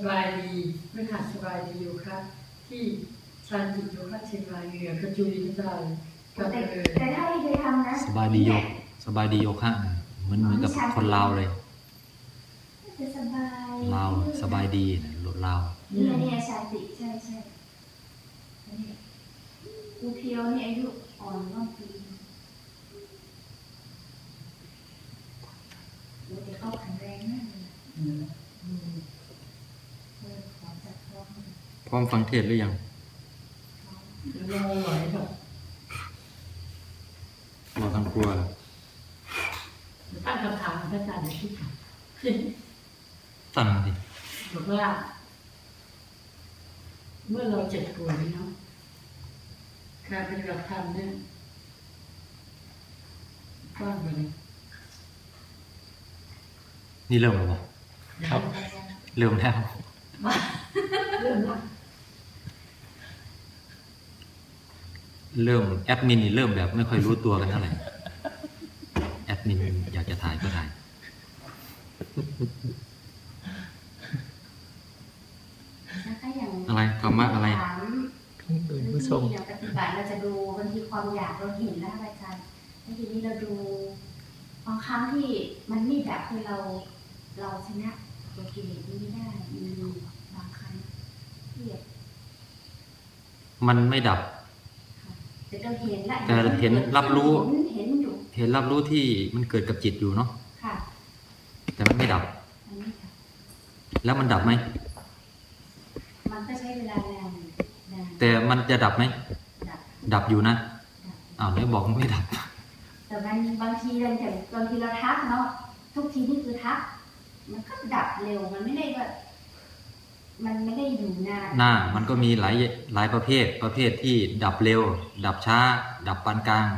สบายดีไม่ขาดสบายดีอยู่ครับ ที่ชานจิตโยคะเชียงรายเหนือกระจุยกระจายกับแต่เออแต่ถ้าที่เคยทำนะสบายดีโยกสบายดีโยคะเหมือนเหมือนกับคนลาวเลยจะสบายลาวสบายดีนะรถลาวนี่ไงนี่ไงชาติใช่ใช่อันนี้อูเพียวนี่อายุอ่อนกว่าปีโอ้แต่เขาแข็งแรงมากเลย อืม อืมเออขอจัดท้อง พร้อมฟังเทศน์หรือยังรอไหวแบบรอทางครัวตั้งคำถามพระอาจารย์ในที่ถามตั้งดิบอกว่า เมื่อเราเจ็บป่วยเนาะการปฏิบัติธรรมเนี่ยกว้างไปเลยนี่เริ่มแล้วบ่ครับ เริ่มแล้วเรื่องละ เริ่มแอดมินนี่เริ่มแบบไม่ค่อยรู้ตัวกันเท่าไหร่แอดมินอยากจะถ่ายก็ถ่ายนะคะอย่างอะไรธรรมะอะไร ถามพี่เบิร์นวิผู้ชธีมเราปฏิบัติเราจะดูบางทีความอยากเราเห็นแล้วอาจารย์แล้วทีนี้เราดูบางครั้งที่มันไม่ดับคือเรา เราชนะตัวกิเลสนี้ไม่ได้มีบางครั้งที่แบบมันไม่ดับ แต่เราเห็นละแต่เห็นรับรู้เห็นเห็นอยู่เห็นรับรู้ที่มันเกิดกับจิตอยู่เนาะค่ะ แต่มันไม่ดับอันนี้ค่ะแล้วมันดับไหมมันก็ใช้เวลานานนานแต่มันจะดับไหมดับดับอยู่นะดับอ้าวแล้วบอกมันไม่ดับ แต่มันบางทีเราอย่างบางทีเราทักเนาะทุกทีนี่คือทัก มันก็ดับเร็วมันไม่ได้ว่า มันไม่ได้อยู่นานหน้ามันก็มีหลายหลายประเภท ประเภทที่ดับเร็ว ดับช้า ดับปานกลาง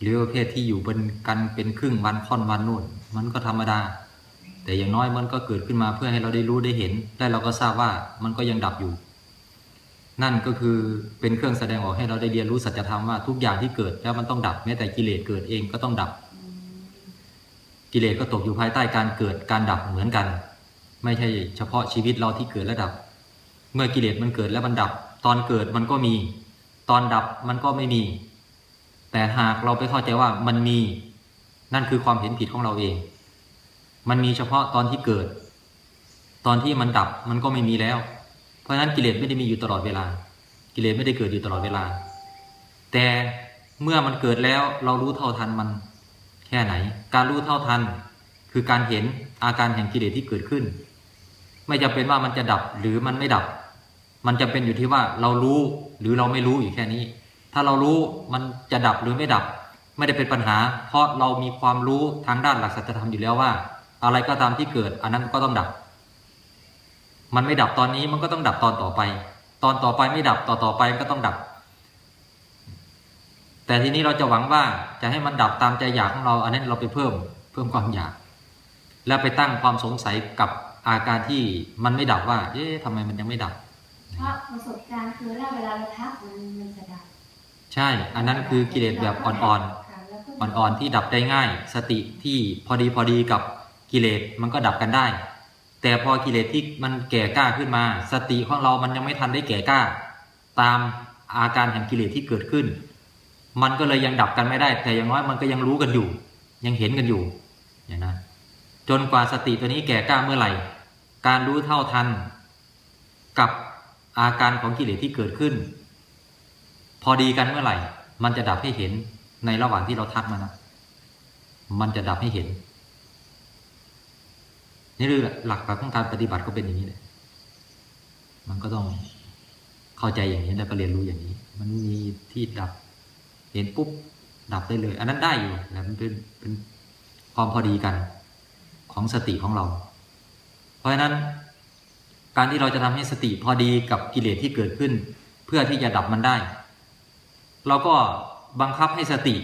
หรือประเภทที่อยู่บนกันเป็นครึ่งวันค่อนวันนู่น มันก็ธรรมดา แต่อย่างน้อยมันก็เกิดขึ้นมาเพื่อให้เราได้รู้ได้เห็น และเราก็ทราบว่ามันก็ยังดับอยู่ นั่นก็คือเป็นเครื่องแสดงออกให้เราได้เรียนรู้สัจธรรมว่าทุกอย่างที่เกิดแล้วมันต้องดับแม้แต่กิเลสเกิดเองก็ต้องดับ กิเลสก็ตกอยู่ภายใต้การเกิดการดับเหมือนกัน ไม่ใช่เฉพาะชีวิตเราที่เกิดและดับ เมื่อกิเลสมันเกิดแล้วมันดับ ตอนเกิดมันก็มี ตอนดับมันก็ไม่มี แต่หากเราไปเข้าใจว่ามันมี นั่นคือความเห็นผิดของเราเอง มันมีเฉพาะตอนที่เกิด ตอนที่มันดับมันก็ไม่มีแล้ว เพราะฉะนั้นกิเลสไม่ได้มีอยู่ตลอดเวลา กิเลสไม่ได้เกิดอยู่ตลอดเวลา แต่เมื่อมันเกิดแล้วเรารู้เท่าทันมันแค่ไหน การรู้เท่าทัน คือการเห็นอาการแห่งกิเลสที่เกิดขึ้น ไม่จำเป็นว่ามันจะดับหรือมันไม่ดับ มันจำเป็นอยู่ที่ว่าเรารู้หรือเราไม่รู้อยู่แค่นี้ ถ้าเรารู้มันจะดับหรือไม่ดับ ไม่ได้เป็นปัญหา เพราะเรามีความรู้ทางด้านหลักสัจธรรมอยู่แล้วว่า อะไรก็ตามที่เกิด อันนั้นก็ต้องดับ มันไม่ดับตอนนี้มันก็ต้องดับตอนต่อไป ตอนต่อไปไม่ดับต่อต่อไปมันก็ต้องดับ แต่ทีนี้เราจะหวังว่าจะให้มันดับตามใจอยากของเรา อันนั้นเราไปเพิ่ม เพิ่มความอยาก แล้วไปตั้งความสงสัยกับ อาการที่มันไม่ดับว่า เอ๊ะทำไมมันยังไม่ดับ เพราะประสบการณ์คือว่าเวลาเราทักมันมันจะดับ ใช่ อันนั้นคือกิเลสแบบอ่อนค่ะแล้วก็ๆอ่อนๆ ที่ดับได้ง่าย สติที่พอดีพอดีกับกิเลสมันก็ดับกันได้ แต่พอกิเลสที่มันแก่กล้าขึ้นมา สติของเรามันยังไม่ทันได้แก่กล้า ตามอาการแห่งกิเลสที่เกิดขึ้น มันก็เลยยังดับกันไม่ได้ แต่อย่างน้อยมันก็ยังรู้กันอยู่ ยังเห็นกันอยู่อย่างนะจนกว่าสติตัวนี้แก่กล้าเมื่อไหร่ การรู้เท่าทัน กับอาการของกิเลสที่เกิดขึ้น พอดีกันเมื่อไหร่ มันจะดับให้เห็นในระหว่างที่เราทักมันนะมันจะดับให้เห็น นี่คือหลักของการปฏิบัติก็เป็นอย่างนี้เลยมันก็ต้องเข้าใจอย่างนี้แล้วก็เรียนรู้อย่างนี้ มันมีที่ดับ เห็นปุ๊บดับได้เลย อันนั้นได้อยู่แต่มันเป็นเป็นความพอดีกันของสติของเรา ราะฉะนั้นการที่เราจะทำให้สติพอดีกับกิเลสที่เกิดขึ้น เพื่อที่จะดับมันได้ เราก็บังคับให้สติ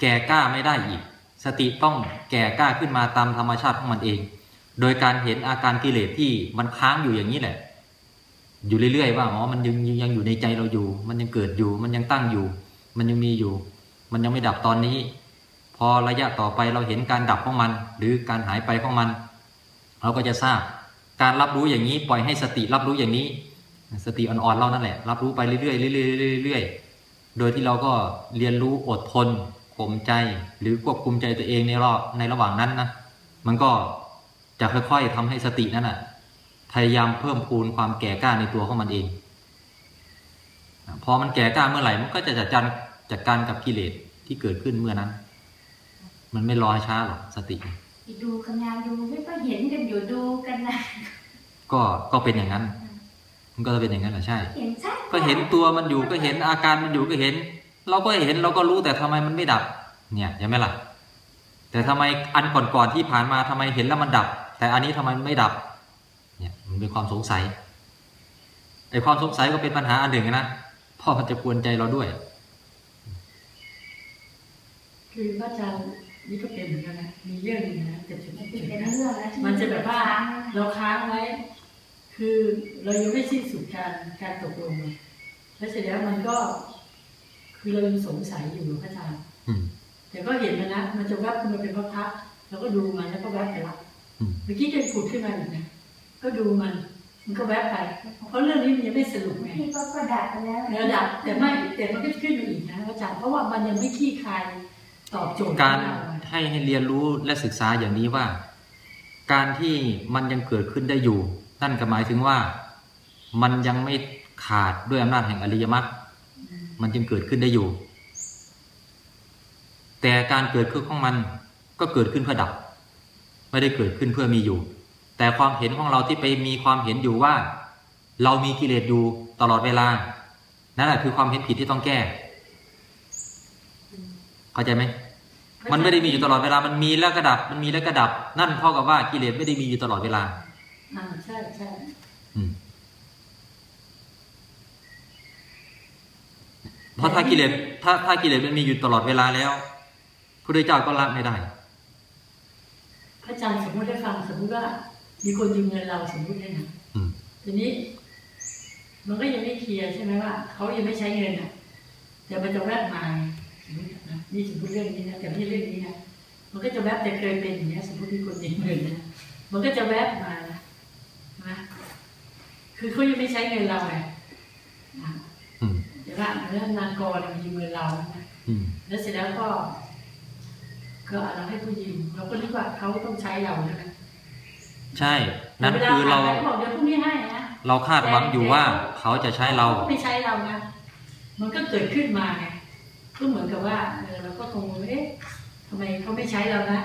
แก่กล้าไม่ได้อีก สติต้องแก่กล้าขึ้นมาตามธรรมชาติของมันเอง โดยการเห็นอาการกิเลสที่มันค้างอยู่อย่างนี้แหละ อยู่เรื่อยๆว่าอ๋อมันยังยังอยู่ในใจเราอยู่ มันยังเกิดอยู่ มันยังตั้งอยู่ มันยังมีอยู่ มันยังไม่ดับตอนนี้ พอระยะต่อไปเราเห็นการดับของมัน หรือการหายไปของมัน เราก็จะทราบการรับรู้อย่างนี้ปล่อยให้สติรับรู้อย่างนี้ สติอ่อนๆเรานั่นแหละ รับรู้ไปเรื่อยๆเรื่อยๆเรื่อยๆโดยที่เราก็เรียนรู้อดทนข่มใจหรือควบคุมใจตัวเองในรอบในระหว่างนั้นนะมันก็จะค่อยๆทำให้สตินั้นอะพยายามเพิ่มพูนความแก่กล้าในตัวของมันเองพอมันแก่กล้าเมื่อไหร่มันก็จะจัดการจัดการกับกิเลสที่เกิดขึ้นเมื่อนั้น มันไม่รอช้าหรอกสติ ดูกันงานดูไม่ก็เห็นกันอยู่ดูกันนะก็ก็เป็นอย่างนั้น มันก็จะเป็นอย่างนั้นแหละใช่ เห็นชัดก็เห็นตัวมันอยู่ก็เห็นอาการมันอยู่ก็เห็น เราก็เห็นเราก็รู้แต่ทำไมมันไม่ดับ เนี่ยใช่ไหมล่ะ แต่ทำไมอันก่อนๆที่ผ่านมาทำไมเห็นแล้วมันดับ แต่อันนี้ทำไมมันไม่ดับ เนี่ยมันเป็นความสงสัยไอ้ความสงสัยก็เป็นปัญหาอันหนึ่งนะเพราะมันจะกวนใจเราด้วย คือพระอาจารย์ นี่ก็เป็นเหมือนกันนะมีเรื่องหนึงนะแต่จะไม่เป็นเกิดเรื่องแล้วที่มันจะแบบว่าค้งเราค้างไว้ คือเรายังไม่สิ้นสุดการการตกลงเลยแล้วเสร็จแล้วมันก็ คือเรายังสงสัยอยู่พระอาจารย์อืมแต่ก็เห็นมันนะมันจะแวบขึ้นมาเป็นพักๆแล้วก็ดูมันแล้วก็แวบไปละอืมเมื่อกี้จะผุดขึ้นมาอีกนะก็ดูมัน มันก็แวบไป เพราะเรื่องนี้มันยังไม่สรุปไงที่ก็ก็ดับไปแล้วระดับแต่ไม่แต่มันก็ขึ้นมาอีกนะพระอาจารย์เพราะว่ามันยังไม่ขี้คายตอบโจทย์การของเอะ ให้ให้เรียนรู้และศึกษาอย่างนี้ว่า การที่มันยังเกิดขึ้นได้อยู่ นั่นก็หมายถึงว่า มันยังไม่ขาดด้วยอำนาจแห่งอริยมรรคมันจึงเกิดขึ้นได้อยู่ แต่การเกิดขึ้นของมันก็เกิดขึ้นเพื่อดับ ไม่ได้เกิดขึ้นเพื่อมีอยู่ แต่ความเห็นของเราที่ไปมีความเห็นอยู่ว่า เรามีกิเลสอยู่ตลอดเวลา นั่นแหละคือความเห็นผิดที่ต้องแก้ เข้าใจไหม มันไม่ได้มีอยู่ตลอดเวลา มันมีแล้วก็ดับ มันมีแล้วก็ดับ นั่นเท่ากับว่ากิเลสไม่ได้มีอยู่ตลอดเวลา อ่าใช่ใช่อืมเพราะถ้ากิเลสถ้าถ้ากิเลสมันมีอยู่ตลอดเวลาแล้วพระพุทธเจ้าก็ละไม่ได้พระอาจารย์สมมติได้ฟังสมมติว่า มีคนยืมเงินเราสมมติเนี่ยนะอืมทีนี้ มันก็ยังไม่เคลียร์ใช่ไหมว่าเขายังไม่ใช้เงินอะแต่มันจะแวบมาสมมติ นะนี่สมมติเรื่องนี้นะแต่ไม่ใช่เรื่องนี้นะมันก็จะแวบแต่เคยเป็นอย่างเงี้ย สมมติมีคนยืมเงินนะมันก็จะแวบมานะนะคือเขายังไม่ใช้เงินเราไงนะอืมเดี๋ยวว่าเรื่องนางกรยืมเงินเรานะอืมแล้วเสร็จแล้วก็ก็เราให้ผู้ยืมเราก็นึกว่าเขาต้องใช้เราใช่ไหมใช่ นั่นคือเราวลผ่นไปบอกเดี๋ยวพรุ่งนี้ให้นะเราคาดหวังอยู่ว่าเขาจะใช้เราขก็ไม่ใช้เรานะมันก็เกิดขึ้นมาไง ก็เหมือนกับว่าเออเราก็คงเอ๊ะทำไมเขาไม่ใช้เรานะ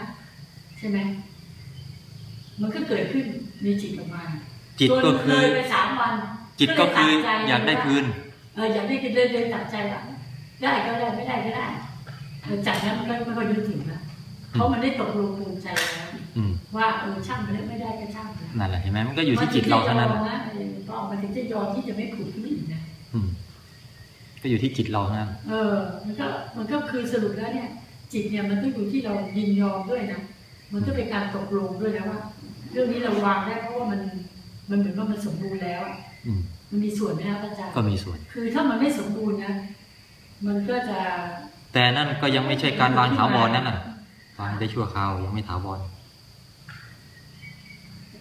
ใช่ไหมมันก็เกิดขึ้นในจิตออกมาจิตก็คือจนเลยไปสามวันจิตก็คือเลยตัดใจอยากได้คืนเอออยากได้คืนเลยเลยตัดใจว่าได้ก็ได้ไม่ได้ก็ได้เออจากนั้นมันก็ไม่ค่อยนึกถึงละเพราะมันได้ตกลงปรงใจแล้วอืมว่าเออช่างมันไม่ได้ก็ช่างมันนั่นแหละเห็นไหมมันก็อยู่ที่จิตเราเท่านั้นมัน่ะถึงจะยอมนะเออต้องมันถึงจะยอมที่จะไม่ผูกขึ้นอีกนะอืม ก็อยู่ที่จิตเราเท่านั้นเออ มันก็มันก็คือสรุปแล้วเนี่ย จิตเนี่ยมันต้องอยู่ที่เรายินยอมด้วยนะ มันก็เป็นการตกลงด้วยนะว่า เรื่องนี้เราวางได้เพราะว่ามันมันเหมือนว่ามันสมบูรณ์แล้วอะอืมมันมีส่วนไหมครับอาจารย์ก็มีส่วน คือถ้ามันไม่สมบูรณ์นะ มันก็จะ แต่นั่นก็ยังไม่ใช่การวางถาวรนั่นน่ะวางได้ชั่วคราวยังไม่ถาวร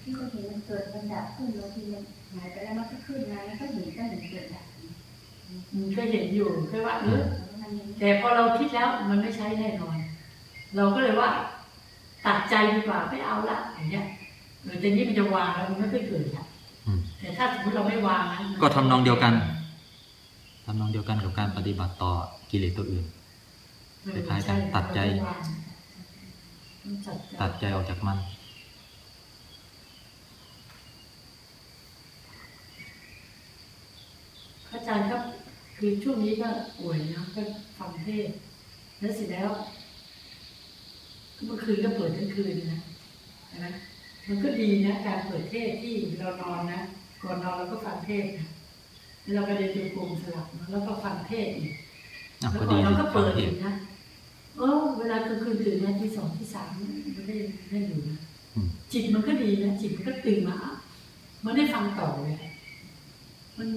ที่ก็เห็นมันเกิดมันดับขึ้นบางทีมันหายไปแล้วมันก็ขึ้นมาแล้วก็เห็นก็เห็นเกิดดับ มันก็เห็นอยู่แค่ว่าเออแต่พอเราคิดแล้วมันไม่ใช่แน่นอน เราก็เลยว่าตัดใจดีกว่าไม่เอาละอย่างเงี้ยเออแต่นี้มันจะวางแล้วมันไม่ค่อยเกิดละแต่ถ้าสมมติเราไม่วางนะก็ทำนองเดียวกันทำนองเดียวกันกับการปฏิบัติต่อกิเลสตัวอื่นคล้ายๆกันตัดใจ ตัดใจออกจากมันอาจารย์ครับ คือช่วงนี้ก็ป่วยนะก็ฟังเทศน์แล้วเสร็จแล้วเมื่อคืนก็เปิดทั้งคืนนะเห็นไหมมันก็ดีนะการเปิดเทศน์ที่เรานอนนะก่อนนอนเราก็ฟังเทศน์นะแล้วเราก็เดินจงกรมสลับนะแล้วก็ฟังเทศน์อีกอะแล้วก็ก่อดีนเรานะก็ฟัเปิงดเทอีศกนะเออเวลากลางคืนตื่นนะที่สองที่สามมันได้ได้อยู่นะอืมจิตมันก็ดีนะจิตมันก็ตื่นมาอะมันได้ฟังต่อเลยมัน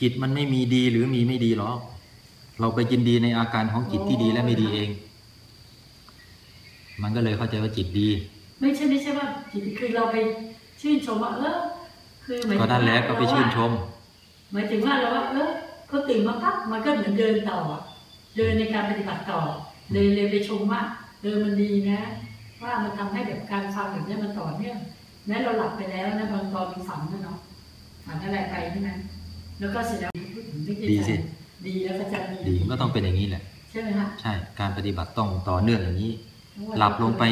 จิตมันไม่มีดีหรือมีไม่ดีหรอกเราไปยินดีในอาการของจิตที่ดีและไม่ดีเอง มันก็เลยเข้าใจว่าจิตดี ไม่ใช่ไม่ใช่ว่าจิตคือเราไปเชชื่นชมว่าเออคือหมายถึงก็นั่นแหละก็ไปชื่นชมหมายถึงว่าเราว่าเออเขาตื่นมาปั๊บมันก็เหมือนเดินต่อ เดินในการปฏิบัติต่อ เลยเลยไปชมว่าเออมันดีนะ ว่ามันทำให้แบบการฟังแบบเนี้ยมันต่อเนื่องแม้เราหลับไปแล้วนะบางตอนมีฝันนะเนาะฝันอะไรไปใช่ไหม แล้วก็เสร็จแล้วพูดถึงนึกในดีใจสิ ดีแล้วก็จะดีก็ต้องเป็นอย่างนี้แหละ ใช่ไหมฮะใช่ การปฏิบัติต้องต่อเนื่องอย่างนี้ หลับลงไป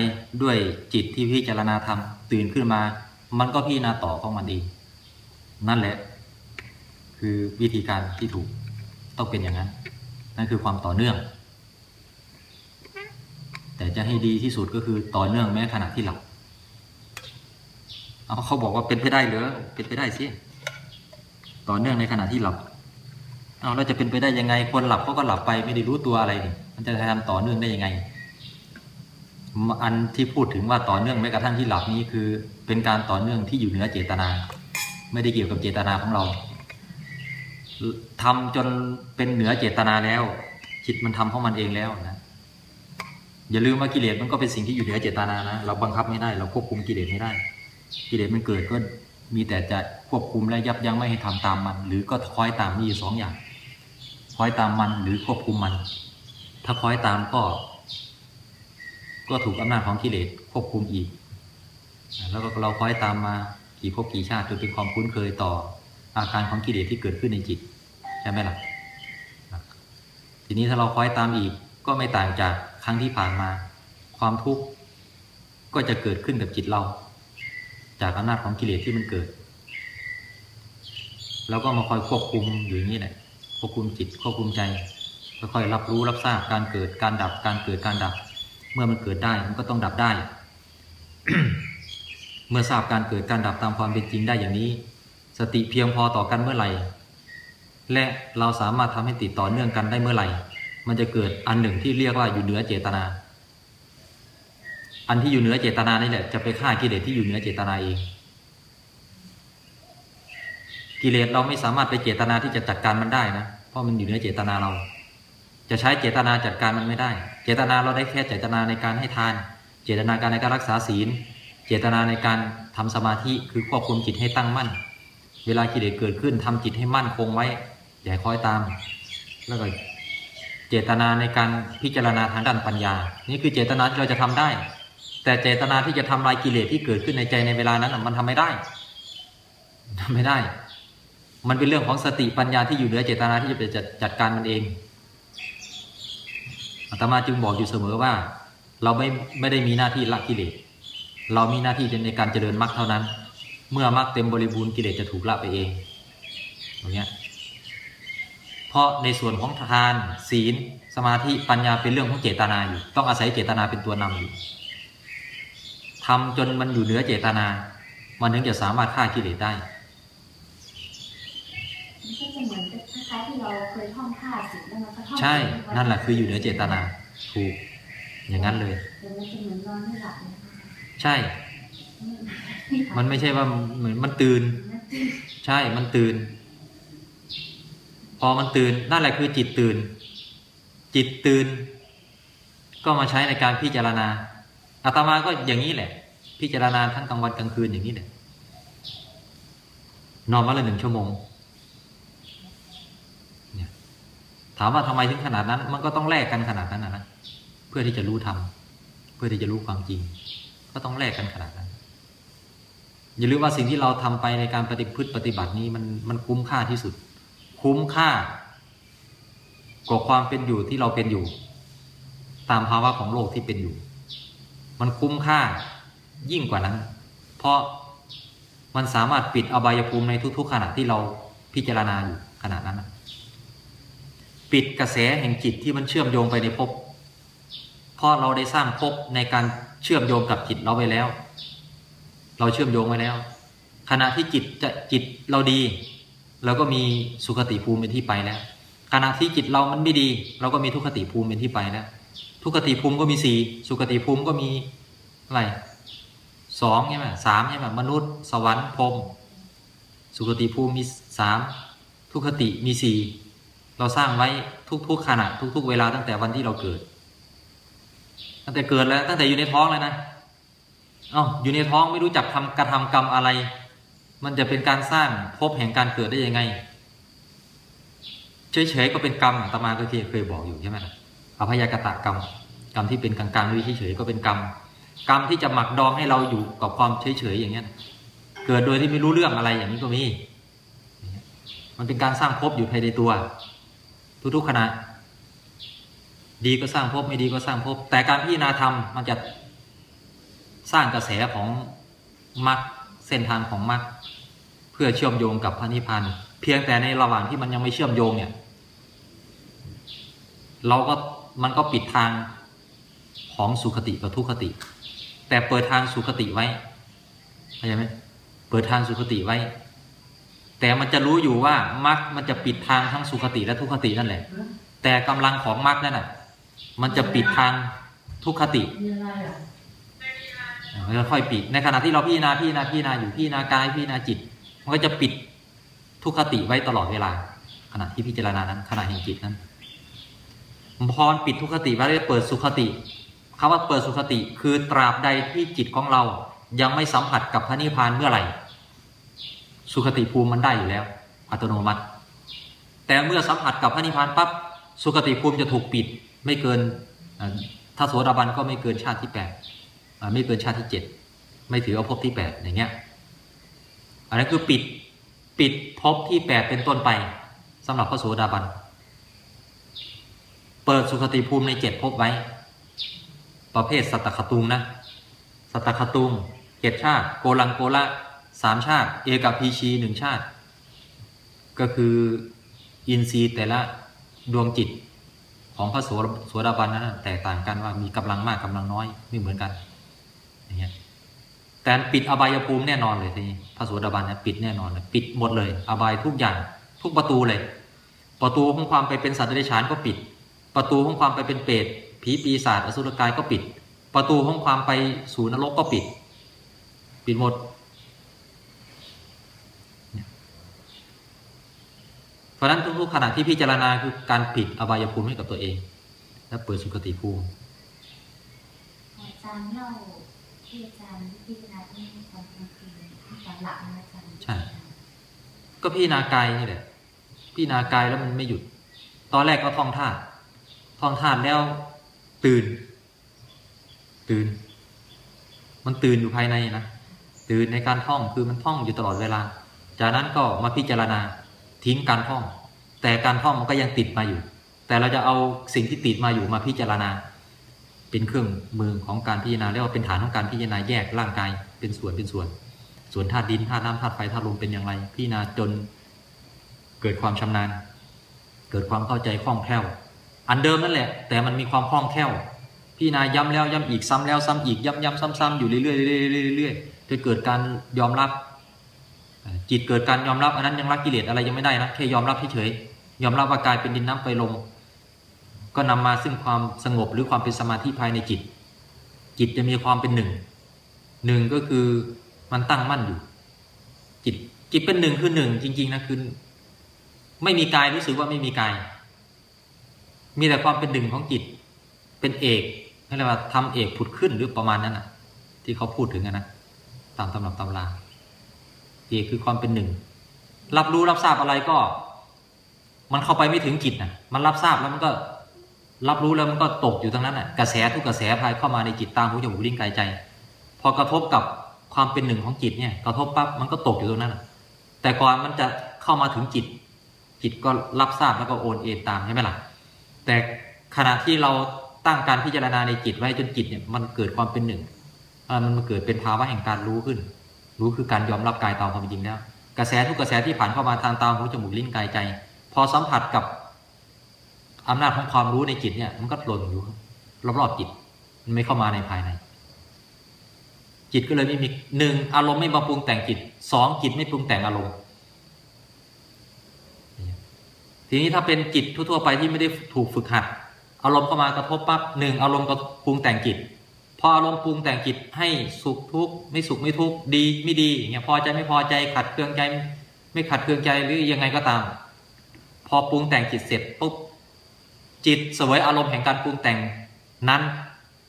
ด้วยจิตที่พิจารณาธรรม ตื่นขึ้นมา มันก็พิจารณาต่อของมันเอง นั่นแหละ คือวิธีการที่ถูกต้องเป็นอย่างนั้น นั่นคือความต่อเนื่อง แต่จะให้ดีที่สุดก็คือต่อเนื่องแม้ขณะที่หลับเอาเขาบอกว่าเป็นไปได้เหรือเป็นไปได้สิ ต่อเนื่องในขณะที่หลับเอาแล้วจะเป็นไปได้ยังไงคนหลับเขาก็หลับไปไม่ได้รู้ตัวอะไรนี่มันจะทำต่อเนื่องได้ยังไง อันที่พูดถึงว่าต่อเนื่องแม้กระทั่งที่หลับนี้คือ เป็นการต่อเนื่องที่อยู่เหนือเจตนา ไม่ได้เกี่ยวกับเจตนาของเราทำจนเป็นเหนือเจตนาแล้ว จิตมันทำของมันเองแล้วนะอย่าลืมว่ากิเลสมันก็เป็นสิ่งที่อยู่เหนือเจตนานะ เราบังคับไม่ได้ เราควบคุมกิเลสไม่ได้ กิเลสมันเกิดก็ มีแต่จะควบคุมและยับยั้งไม่ให้ทำตามมัน หรือก็คอยตามนี่สองอย่าง คอยตามมันหรือควบคุมมัน ถ้าคอยตามก็ ก็ถูกอำนาจของกิเลสควบคุมอีก แล้วก็เราคอยตามมากี่ภพกี่ชาติจนเป็นความคุ้นเคยต่ออาการของกิเลสที่เกิดขึ้นในจิตใช่ไหมล่ะทีนี้ถ้าเราคอยตามอีกก็ไม่ต่างจากครั้งที่ผ่านมา ความทุกข์ก็จะเกิดขึ้นกับจิตเรา จากอำนาจของกิเลสที่มันเกิดเราก็มาคอยควบคุมอยู่อย่างนี้แหละควบคุมจิตควบคุมใจค่อยๆรับรู้รับทราบการเกิดการดับการเกิดการดับ เมื่อมันเกิดได้มันก็ต้องดับได้ เมื่อทราบการเกิดการดับตามความเป็นจริงได้อย่างนี้ สติเพียงพอต่อกันเมื่อไหร่ และเราสามารถทำให้ติดต่อเนื่องกันได้เมื่อไหร่ มันจะเกิดอันหนึ่งที่เรียกว่าอยู่เหนือเจตนา อันที่อยู่เหนือเจตนานี่แหละจะไปฆ่ากิเลสที่อยู่เหนือเจตนาเองกิเลสเราไม่สามารถไปเจตนาที่จะจัดการมันได้นะ เพราะมันอยู่เหนือเจตนาเรา จะใช้เจตนาจัดการมันไม่ได้ เจตนาเราได้แค่เจตนาในการให้ทาน เจตนาการในการรักษาศีล เจตนาในการทำสมาธิคือควบคุมจิตให้ตั้งมั่น เวลากิเลสเกิดขึ้นทำจิตให้มั่นคงไว้อย่าให้คอยตาม แล้วก็เจตนาในการพิจารณาทางด้านปัญญา นี่คือเจตนาที่เราจะทำได้ แต่เจตนาที่จะทำลายกิเลสที่เกิดขึ้นในใจในเวลานั้นมันทำไม่ได้ทำไม่ได้ มันเป็นเรื่องของสติปัญญาที่อยู่เหนือเจตนาที่จะไปจัดจัดการมันเองอาตมาจึงบอกอยู่เสมอว่า เราไม่ไม่ได้มีหน้าที่ละกิเลสเรามีหน้าที่ในการเจริญมรรคเท่านั้น เมื่อมรรคเต็มบริบูรณ์กิเลสจะถูกละไปเองอย่างเงี้ยเพราะในส่วนของทาน ศีล สมาธิปัญญาเป็นเรื่องของเจตนาอยู่ ต้องอาศัยเจตนาเป็นตัวนำอยู่ ทำจนมันอยู่เหนือเจตนา มันถึงจะสามารถฆ่ากิเลสได้มันก็จะเหมือนกับคล้ายๆที่เราเคยท่องท่าสิแล้วมันก็ท่องใช่ นั่นแหละคืออยู่เหนือเจตนา ถูก อย่างนั้นเลยเดี๋ยวมันจะเหมือนนอนไม่หลับเลย ใช่ มันไม่ใช่ว่าเหมือนมันตื่น ใช่ มันตื่น พอมันตื่น นั่นแหละคือจิตตื่น จิตตื่น ก็มาใช้ในการพิจารณา อาตมาก็อย่างนี้แหละ พิจารณาทั้งกลางวันกลางคืนอย่างนี้แหละนอนวันละหนึ่งชั่วโมงเนี่ยถามว่าทำไมถึงขนาดนั้น มันก็ต้องแลกกันขนาดนั้นนะ เพื่อที่จะรู้ธรรมเพื่อที่จะรู้ความจริง ก็ต้องแลกกันขนาดนั้น อย่าลืมว่าสิ่งที่เราทำไปในการปฏิพฤติปฏิบัตินี้มันมันคุ้มค่าที่สุด คุ้มค่ากว่าความเป็นอยู่ที่เราเป็นอยู่ ตามภาวะของโลกที่เป็นอยู่ มันคุ้มค่ายิ่งกว่านั้น เพราะมันสามารถปิดอบายภูมิในทุก ๆ ขณะที่เราพิจารณาอยู่ขณะนั้น ปิดกระแสแห่งจิตที่มันเชื่อมโยงไปในภพเพราะเราได้สร้างภพในการเชื่อมโยงกับจิตเราไปแล้ว เราเชื่อมโยงไว้แล้ว ขณะที่จิตจะจิตเราดีเราก็มีสุขติภูมิเป็นที่ไปแล้ว ขณะที่จิตเรามันไม่ดี เราก็มีทุกขติภูมิเป็นที่ไปแล้ว ทุกติภูมิก็มีสี่สุขติภูมิก็มีอะไรสองใช่ไหมสามใช่ไหมมนุษย์ สวรรค์พรมสุขติภูมิมีสามทุกขติมีสี่เราสร้างไว้ทุกๆขณะทุก ๆ เวลาตั้งแต่วันที่เราเกิด ตั้งแต่เกิดแล้วตั้งแต่อยู่ในท้องเลยนะเอ้าอยู่ในท้องไม่รู้จักทำกระทำกรรมอะไร มันจะเป็นการสร้างภพแห่งการเกิดได้ยังไงเฉยๆก็เป็นกรรมอาตมาก็เคยเคยบอกอยู่ใช่ไหมล่ะ อภัยกตะกรรม กรรมที่เป็นกลางๆหรือเฉยๆก็เป็นกรรม กรรมที่จะหมักดองให้เราอยู่กับความเฉยๆอย่างเงี้ย เกิดโดยที่ไม่รู้เรื่องอะไรอย่างนี้ก็มี มันเป็นการสร้างภพอยู่ภายในตัว ทุกๆขณะ ดีก็สร้างภพไม่ดีก็สร้างภพแต่การพิจารณาธรรมมันจะสร้างกระแสของมรรคเส้นทางของมรรคเพื่อเชื่อมโยงกับพระนิพพานเพียงแต่ในระหว่างที่มันยังไม่เชื่อมโยงเนี่ย เราก็ มันก็ปิดทางของสุขติกับทุกขติ แต่เปิดทางสุขติไว้เข้าใจไหมเปิดทางสุขติไว้ แต่มันจะรู้อยู่ว่ามรรคมันจะปิดทางทั้งสุขติและทุกขตินั่นแหละ แต่กำลังของมรรคนั่นน่ะ มันจะปิดทางทุกขติมันจะค่อยปิด ในขณะที่เราพิจารณาพิจารณาพิจารณาอยู่พิจารณากายพิจารณาจิต มันก็จะปิดทุกขติไว้ตลอดเวลา ขณะที่พิจารณานั้นขณะแห่งจิตนั้น พอปิดทุกขติไว้แล้วเปิดสุขติคำว่าเปิดสุขติคือตราบใดที่จิตของเรายังไม่สัมผัสกับพระนิพพานเมื่อไหร่ สุขติภูมิมันได้อยู่แล้ว อัตโนมัติ แต่เมื่อสัมผัสกับพระนิพพานปั๊บสุขติภูมิจะถูกปิดไม่เกินถ้าโสดาบันก็ไม่เกินชาติที่แปดไม่เกินชาติที่เจ็ดไม่ถือเอาภพที่แปดอย่างเงี้ยอันนั้นคือปิดปิดภพที่แปดเป็นต้นไปสำหรับพระโสดาบัน เปิดสุขติภูมิในเจ็ดภพไว้ ประเภทสัตตคตุงนะ สัตตคตุงเจ็ดชาติ โกลังโกละสามชาติ เอกพีชีหนึ่งชาติ ก็คืออินทรีย์แต่ละดวงจิตของพระโสดาบันนั้นแตกต่างกันว่ามีกำลังมากกำลังน้อยไม่เหมือนกันอย่างเงี้ยแต่ปิดอบายภูมิแน่นอนเลยทีนี้พระโสดาบันเนี่ยปิดแน่นอนเลยปิดหมดเลย อบายทุกอย่างทุกประตูเลย ประตูของความไปเป็นสัตว์เดรัจฉานก็ปิด ประตูของความไปเป็นเปรตผีปีศาจอสุรกายก็ปิด ประตูของความไปสู่นรกก็ปิด ปิดหมด เพราะฉะนั้นทุกๆขณะที่พิจารณาคือการปิดอบายภูมิให้กับตัวเอง และเปิดสุคติภูมิอาจารย์เล่าที่อาจารย์พิจารณาที่ตอนกลางคืนตอนหลับนะอาจารย์ใช่ก็พิจารณากายนี่แหละพิจารณากายแล้วมันไม่หยุด ตอนแรกก็ท่องธาตุท่ องธาตุแล้วตื่น ตื่น มันตื่นอยู่ภายในนะตื่นในการท่องคือมันท่องอยู่ตลอดเวลา จากนั้นก็มาพิจารณาทิ้งการท่อง แต่การท่องมันก็ยังติดมาอยู่ แต่เราจะเอาสิ่งที่ติดมาอยู่มาพิจารณา เป็นเครื่องมือของการพิจารณาเรียกว่าเป็นฐานของการพิจารณาแยกร่างกายเป็นส่วนเป็นส่วน ส่วนธาตุดินธาตุน้ำธาตุไฟธาตุลมเป็นอย่างไรพิจารณาจนเกิดความชำนาญ เกิดความเข้าใจคล่องแคล่ว อันเดิมนั่นแหละ แต่มันมีความคล่องแคล่วพิจารณาย้ำแล้วย้ำอีกซ้ำแล้วซ้ำอีกย้ำย้ำซ้ำๆอยู่เรื่อยๆเรื่อยๆเรื่อยๆจนเกิดการยอมรับ จิตเกิดการยอมรับอันนั้นยังรักกิเลสอะไรยังไม่ได้นะแค่ยอมรับเฉยๆยอมรับว่ากายเป็นดินน้ำไฟลมก็นำมาซึ่งความสงบหรือความเป็นสมาธิภายในจิต จิตจะมีความเป็นหนึ่งหนึ่งก็คือมันตั้งมั่นอยู่ จิตจิตเป็นหนึ่งคือหนึ่งจริง ๆนะคือไม่มีกายรู้สึกว่าไม่มีกาย มีแต่ความเป็นหนึ่งของจิต เป็นเอกนั่นเรียกว่าทำเอกผุดขึ้นหรือประมาณนั้นอะ ที่เขาพูดถึงนะตามตำรับตำราเอกคือความเป็นหนึ่งรับรู้รับทราบอะไรก็ มันเข้าไปไม่ถึงจิตนะมันรับทราบแล้วมันก็ รับรู้แล้วมันก็ตกอยู่ตรงนั้นน่ะ กระแสทุกกระแสภายเข้ามาในจิตตามหูจมูกลิ้นกายใจ พอกระทบกับความเป็นหนึ่งของจิตเนี่ยกระทบปั๊บมันก็ตกอยู่ตรงนั้นน่ะ แต่ก่อนมันจะเข้ามาถึงจิต จิตก็รับทราบแล้วก็โอนเอ็นตามใช่ไหมล่ะ แต่ขณะที่เราตั้งการพิจารณาในจิตไว้จนจิตเนี่ยมันเกิดความเป็นหนึ่งมันมาเกิดเป็นภาวะแห่งการรู้ขึ้น รู้คือการยอมรับกายตามความเป็นจริงแล้ว กระแสทุกกระแสที่ผ่านเข้ามาทางตาหูจมูกลิ้นกายใจ พอสัมผัสกับอำนาจของความรู้ในจิตเนี่ยมันก็หล่นอยู่รอบๆจิต มันไม่เข้ามาในภายใน จิตก็เลยไม่มีหนึ่งอารมณ์ไม่มาปรุงแต่งจิตสองจิตไม่ปรุงแต่งอารมณ์ ทีนี้ถ้าเป็นจิตทั่วๆไปที่ไม่ได้ถูกฝึกหัด อารมณ์เข้ามากระทบปั๊บหนึ่งอารมณ์ก็ปรุงแต่งจิตพออารมณ์ปรุงแต่งจิตให้สุขทุกข์ไม่สุขไม่ทุกข์ดีไม่ดีอย่างเงี้ยพอใจไม่พอใจขัดเคืองใจไม่ขัดเคืองใจหรือยังไงก็ตาม พอปรุงแต่งจิตเสร็จปุ๊บจิตเสวยอารมณ์แห่งการปรุงแต่งนั้น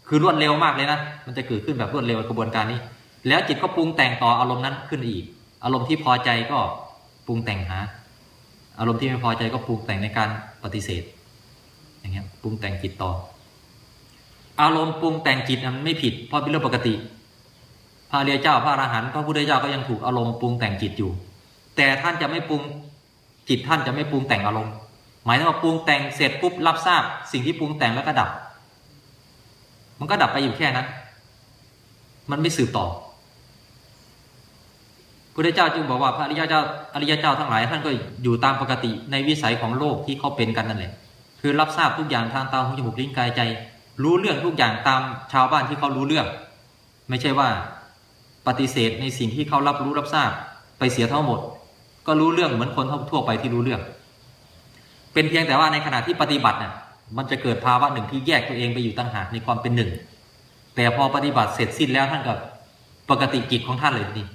คือรวดเร็วมากเลยนะมันจะเกิดขึ้นแบบรวดเร็วกระบวนการนี้ แล้วจิตก็ปรุงแต่งต่ออารมณ์นั้นขึ้นอีก อารมณ์ที่พอใจก็ปรุงแต่งหา อารมณ์ที่ไม่พอใจก็ปรุงแต่งในการปฏิเสธ อย่างเงี้ยปรุงแต่งจิตต่อ อารมณ์ปรุงแต่งจิตมันไม่ผิดเพราะเป็นเรื่องปกติ พระอริยเจ้าพระอรหันต์พระพุทธเจ้าก็ยังถูกอารมณ์ปรุงแต่งจิตอยู่ แต่ท่านจะไม่ปรุงจิตท่านจะไม่ปรุงแต่งอารมณ์ หมายถึงว่าปรุงแต่งเสร็จปุ๊บรับทราบ สิ่งที่ปรุงแต่งแล้วก็ดับ มันก็ดับไปอยู่แค่นั้น มันไม่สืบต่อ พุทธเจ้าจึงบอกว่าพระอริยเจ้าอริยเจ้าทั้งหลายท่านก็อยู่ตามปกติในวิสัยของโลกที่เขาเป็นกันนั่นแหละ คือรับทราบทุกอย่างทางตาหูจมูกลิ้นกายใจ รู้เรื่องทุกอย่างตามชาวบ้านที่เขารู้เรื่อง ไม่ใช่ว่าปฏิเสธในสิ่งที่เขารับรู้รับทราบไปเสียทั้งหมด ก็รู้เรื่องเหมือนคนทั่วไปที่รู้เรื่อง เป็นเพียงแต่ว่าในขณะที่ปฏิบัติน่ะมันจะเกิดภาวะหนึ่งที่แยกตัวเองไปอยู่ต่างหากในความเป็นหนึ่ง แต่พอปฏิบัติเสร็จสิ้นแล้วท่านก็ปกติจิตของท่านเลยนี่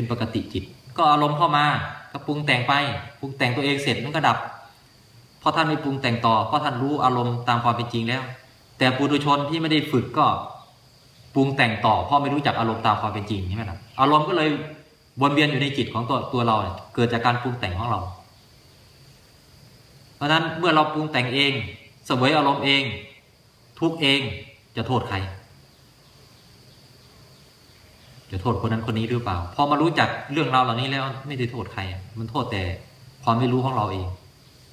เป็นปกติจิต ก็อารมณ์เข้ามาก็ปรุงแต่งไปปรุงแต่งตัวเองเสร็จมันก็ดับพราะท่านไม่ปรุงแต่งต่อเพราะท่านรู้อารมณ์ตามความเป็นจริงแล้ว แต่ปุถุชนที่ไม่ได้ฝึกก็ปรุงแต่งต่อเพราะไม่รู้จักอารมณ์ตามความเป็นจริงใช่ไหมล่ะอารมณ์ก็เลยวนเวียนอยู่ในจิตของตัวตัวเรา เกิดจากการปรุงแต่งของเรา เพราะฉะนั้นเมื่อเราปรุงแต่งเองเสวยอารมณ์เอง ทุกเองจะโทษใคร จะโทษคนนั้นคนนี้หรือเปล่า พอมารู้จักเรื่องราวเหล่านี้แล้วไม่ได้โทษใคร มันโทษแต่ความไม่รู้ของเราเอง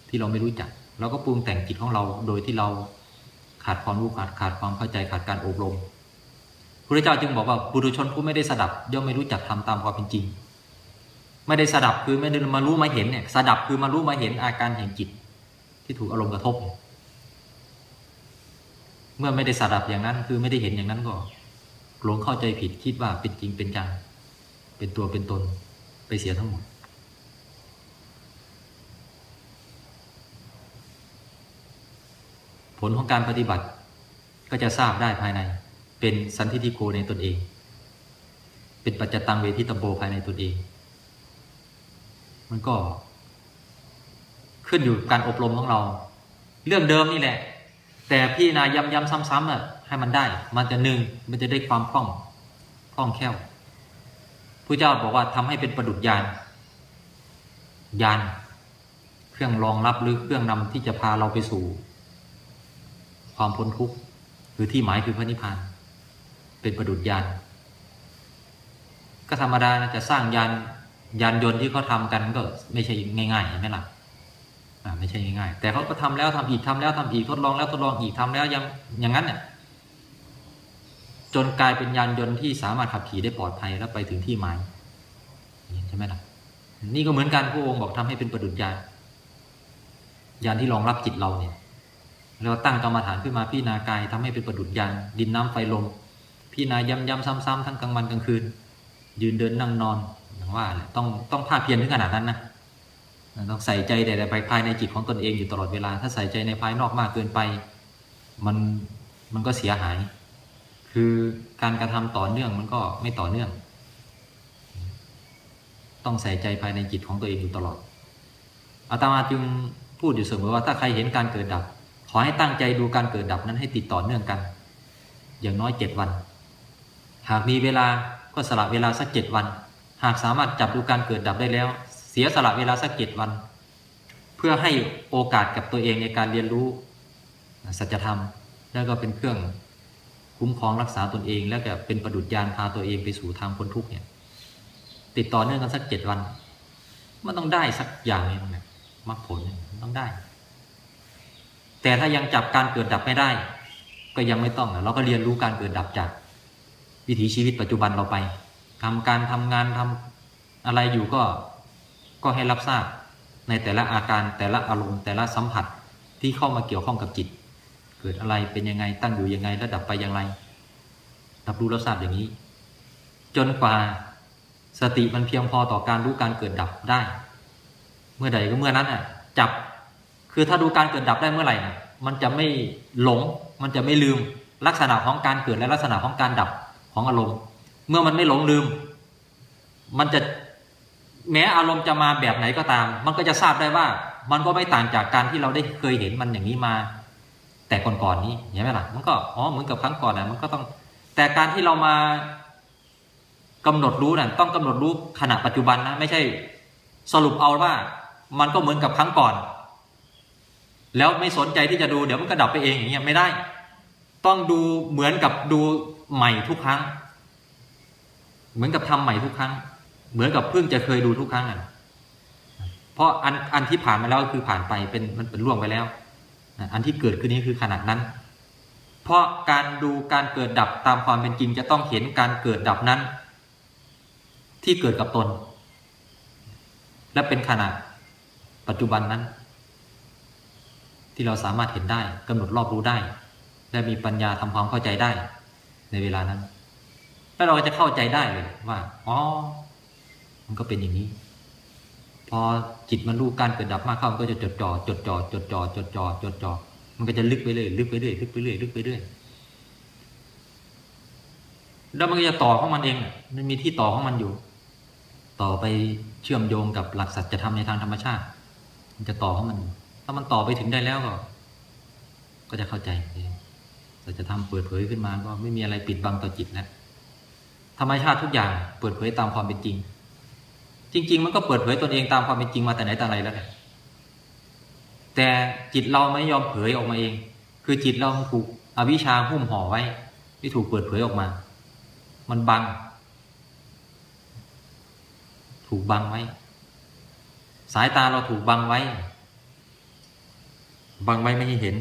ที่เราไม่รู้จักเราก็ปรุงแต่งจิตของเราโดยที่เราขาดความรู้ขาดขาดความเข้าใจขาดการอบรมพระเจ้าจึงบอกว่าบุรุชนผู้ไม่ได้สดับ ย่อมไม่รู้จักทำตามความเป็นจริง ไม่ได้สดับคือไม่ได้มารู้มาเห็นเนี่ยสดับคือมารู้มาเห็นอาการแห่งจิต ที่ถูกอารมณ์กระทบ เมื่อไม่ได้สดับอย่างนั้นคือไม่ได้เห็นอย่างนั้นก็ หลงเข้าใจผิดคิดว่าเป็นจริงเป็นจัง เป็นตัวเป็นตนไปเสียทั้งหมด ผลของการปฏิบัติก็จะทราบได้ภายใน เป็นสันทิฏฐิโกในตนเอง เป็นปัจจตังเวทิตโบภายในตนเอง มันก็ ขึ้นอยู่การอบรมของเรา เรื่องเดิมนี่แหละ แต่พี่นายย้ำย้ำซ้ำๆอะ ให้มันได้ มันจะหนึ่งมันจะได้ความคล่องคล่องแคล่วพระเจ้าบอกว่าทำให้เป็นประดุจยานยานเครื่องรองรับหรือเครื่องนำที่จะพาเราไปสู่ ความพ้นทุกข์คือที่หมายคือพระนิพพาน เป็นประดุจยานก็ธรรมดานะจะสร้างยานยานยนต์ที่เขาทำกันก็ไม่ใช่ง่ายๆใช่ไหมล่ะไม่ใช่ง่ายๆแต่เขาก็ทำแล้วทำอีกทำแล้วทำอีกทดลองแล้วทดลองอีกทำแล้วยังอย่างนั้นเนี่ย จนกลายเป็นยานยนต์ที่สามารถขับขี่ได้ปลอดภัยแล้วไปถึงที่หมายใช่ไหมล่ะนี่ก็เหมือนกันพระองค์บอกทำให้เป็นประดุจยานยานที่รองรับจิตเราเนี่ยเราตั้งกรรมฐานขึ้นมาพี่นากายทำให้เป็นประดุจยานดินน้ำไฟลมพี่นาย้ำย้ำซ้ำๆทั้งกลางวันกลางคืน ยืนเดินนั่งนอนอย่างว่าแหละต้องต้องภาคเพียรถึงขนาดนั้นนะต้องใส่ใจแต่ไปภายในจิตของตนเองอยู่ตลอดเวลา ถ้าใส่ใจในภายนอกมากเกินไป มันมันก็เสียหาย คือการกระทำต่อเนื่องมันก็ไม่ต่อเนื่อง ต้องใส่ใจภายในจิตของตัวเองอยู่ตลอดอาตมาจึงพูดอยู่เสมอว่าถ้าใครเห็นการเกิดดับ ขอให้ตั้งใจดูการเกิดดับนั้นให้ติดต่อเนื่องกัน อย่างน้อยเจ็ดวัน หากมีเวลาก็สละเวลาสักเจ็ดวัน หากสามารถจับดูการเกิดดับได้แล้ว เสียสละเวลาสักเจ็ดวัน เพื่อให้โอกาสกับตัวเองในการเรียนรู้สัจธรรมแล้วก็เป็นเครื่อง คุ้มครองรักษาตนเอง แล้วก็เป็นประดุจยานพาตัวเองไปสู่ทางพ้นทุกข์เนี่ย ติดต่อเนื่องกันสักเจ็ดวัน มันต้องได้สักอย่างหนึงนะมรรคผลเนี่ยมันต้องได้ แต่ถ้ายังจับการเกิดดับไม่ได้ ก็ยังไม่ต้องนะเราก็เรียนรู้การเกิดดับจาก วิถีชีวิตปัจจุบันเราไปทำการทำงานทำอะไรอยู่ก็ก็ให้รับทราบในแต่ละอาการแต่ละอารมณ์แต่ละสัมผัสที่เข้ามาเกี่ยวข้องกับจิต เกิดอะไรเป็นยังไงตั้งอยู่ยังไงแล้วดับไปอย่างไรรับรู้รับทราบอย่างนี้ จนกว่าสติมันเพียงพอต่อการรู้การเกิดดับได้ เมื่อใดก็เมื่อนั้นอะ จับคือถ้าดูการเกิดดับได้เมื่อไหร่นะมันจะไม่หลง มันจะไม่ลืมลักษณะของการเกิดและลักษณะของการดับของอารมณ์ เมื่อมันไม่หลงลืม มันจะแม้อารมณ์จะมาแบบไหนก็ตาม มันก็จะทราบได้ว่า มันก็ไม่ต่างจากการที่เราได้เคยเห็นมันอย่างนี้มา แต่ก่อนๆนี้เห็นไหมล่ะมันก็อ๋อเหมือนกับครั้งก่อนนะมันก็ต้อง แต่การที่เรามากำหนดรู้นะ่ะต้องกำหนดรู้ขณะปัจจุบันนะไม่ใช่สรุปเอาว่า มันก็เหมือนกับครั้งก่อน แล้วไม่สนใจที่จะดูเดี๋ยวมันก็ดับไปเองอย่างเงี้ยไม่ได้ ต้องดูเหมือนกับดูใหม่ทุกครั้ง เหมือนกับทำใหม่ทุกครั้ง เหมือนกับเพิ่งจะเคยดูทุกครั้งอะเพราะอันอันที่ผ่านมาแล้วคือผ่านไปเป็นมันเป็นล่วงไปแล้ว อันที่เกิดขึ้นนี้คือขนาดนั้น เพราะการดูการเกิดดับตามความเป็นจริง จะต้องเห็นการเกิดดับนั้น ที่เกิดกับตน และเป็นขณะปัจจุบันนั้น ที่เราสามารถเห็นได้กำหนดรอบรู้ได้ และมีปัญญาทำความเข้าใจได้ ในเวลานั้น แล้วเราจะเข้าใจได้เลยว่าอ๋อมันก็เป็นอย่างนี้ พอจิตมันรู้การเกิดดับมากเข้ามันก็จะจดจ่อจดจ่อจดจ่อจดจ่อจดจ่อมันก็จะลึกไปเรื่อยลึกไปเรื่อยลึกไปเรื่อยลึกไปเรื่อยแล้วมันก็จะต่อของมันเองมันมีที่ต่อของมันอยู่ ต่อไปเชื่อมโยงกับหลักสัจธรรมในทางธรรมชาติ มันจะต่อของมัน ถ้ามันต่อไปถึงได้แล้วก็ ก็จะเข้าใจเองสัจธรรมเปิดเผยขึ้นมาก็ไม่มีอะไรปิดบังต่อจิตแล้วธรรมชาติทุกอย่างเปิดเผยตามความเป็นจริง จริง ๆ มันก็เปิดเผยตนเองตามความเป็นจริงมาแต่ไหนแต่ไรแล้วแหละแต่จิตเราไม่ยอมเผยออกมาเอง คือจิตเราถูกอวิชชาหุ้มห่อไว้ ไม่ถูกเปิดเผยออกมา มันบัง ถูกบังไว้ สายตาเราถูกบังไว้ บังไว้ไม่ให้เห็น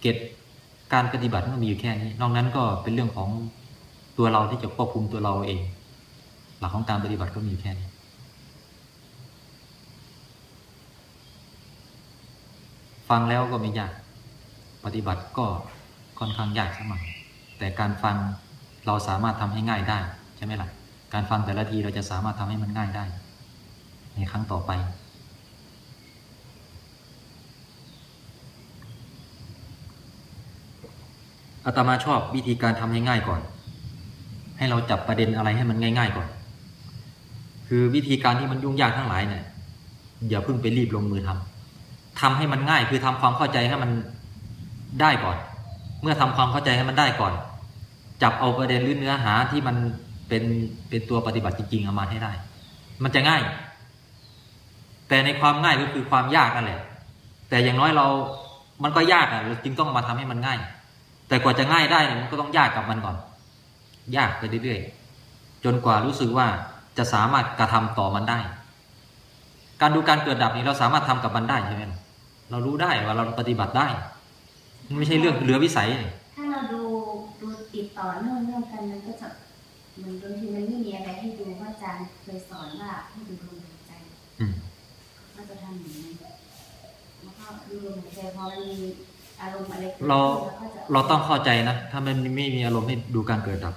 เกต การปฏิบัติมันมีอยู่แค่นี้ นอกนั้นก็เป็นเรื่องของตัวเราที่จะควบคุมตัวเราเอง หลักของการปฏิบัติก็มีอยู่แค่นี้ ฟังแล้วก็ไม่ยาก ปฏิบัติก็ค่อนข้างยากสมัยแต่การฟังเราสามารถทำให้ง่ายได้ใช่ไหมล่ะ การฟังแต่ละทีเราจะสามารถทำให้มันง่ายได้ ในครั้งต่อไป อาตมาชอบวิธีการทำให้ง่ายๆก่อน ให้เราจับประเด็นอะไรให้มันง่าย ๆก่อน คือวิธีการที่มันยุ่งยากทั้งหลายเนี่ยอย่าเพิ่งไปรีบลงมือทำทำให้มันง่ายคือทำความเข้าใจให้มันได้ก่อน เมื่อทำความเข้าใจให้มันได้ก่อน จับเอาประเด็นหรือเนื้อหาที่มันเป็นเป็นตัวปฏิบัติจริงๆเอามาให้ได้ มันจะง่าย แต่ในความง่ายก็คือความยากนั่นแหละ แต่อย่างน้อยเรา มันก็ยากอะเราจึงต้องมาทำให้มันง่าย แต่กว่าจะง่ายได้เนี่ยมันก็ต้องยากกับมันก่อน ยากไปเรื่อยๆจนกว่ารู้สึกว่าจะสามารถกระทำต่อมันได้ การดูการเกิดดับนี้เราสามารถทำกับมันได้ใช่ไหมเรารู้ได้ว่าเราปฏิบัติได้มันไม่ใช่เรื่องเหลือวิสัย ถ้าเราดูดูติดต่อเนื่องเนื่องกันมันก็จะมือนบางทีมันไม่มีอะไรให้ดูว่าอาจารย์เคยสอนว่าให้ดูลมหายใจมก็จะทำอย่างนั้แล้วก็ดูลมหายใจพอมันมี อารมณ์อะไรกิดขึ้นเราแล้วก็จะเราต้องเข้าใจนะ ถ้ามันไม่มีอารมณ์ให้ดูการเกิดดับ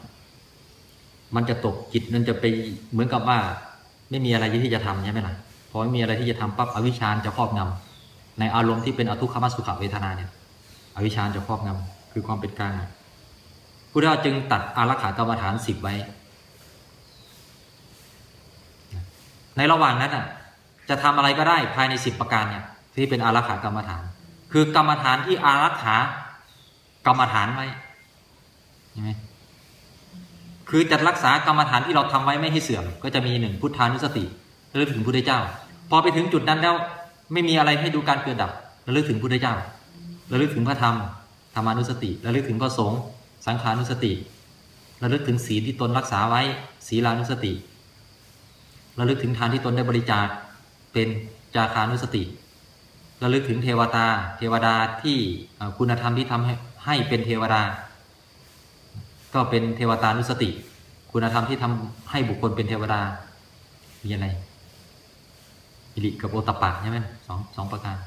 มันจะตกจิตมันจะไปเหมือนกับว่า ไม่มีอะไรที่จะทำใช่ไหมล่ะพอไม่มีอะไรที่จะทำปั๊บอวิชชาจะครอบงำในอารมณ์ที่เป็นอทุกขมสุขเวทนาเนี่ยอวิชชาจะครอบงำคือความเป็นกลางพุทธเจ้าจึงตัดอารักขากรรมฐานสิบไว้ ในระหว่างนั้นอะ จะทำอะไรก็ได้ภายในสิบประการเนี่ย ที่เป็นอารักขากรรมฐาน คือกรรมฐานที่อารักขากรรมฐานไว้เห็นไหมคือจัดรักษากรรมฐานที่เราทำไว้ไม่ให้เสื่อม ก็จะมีหนึ่งพุทธานุสติระลึกถึงพุทธเจ้า พอไปถึงจุดนั้นแล้วไม่มีอะไรให้ดูการเกิดดับระลึกถึงพุทธเจ้าระลึกถึงพระธรรมธรรมานุสติระลึกถึงพระสงฆ์สังขานุสติระลึกถึงศีลที่ตนรักษาไว้ศีลานุสติระลึกถึงทานที่ตนได้บริจาคเป็นจาคานุสติ ระลึกถึงเทวตา เทวดาที่คุณธรรมที่ทำให้ให้เป็นเทวดา ก็เป็นเทวตานุสติ คุณธรรมที่ทำให้บุคคลเป็นเทวดา มีอะไรอิริกับโอตปปะใช่ไหมสองสองประการ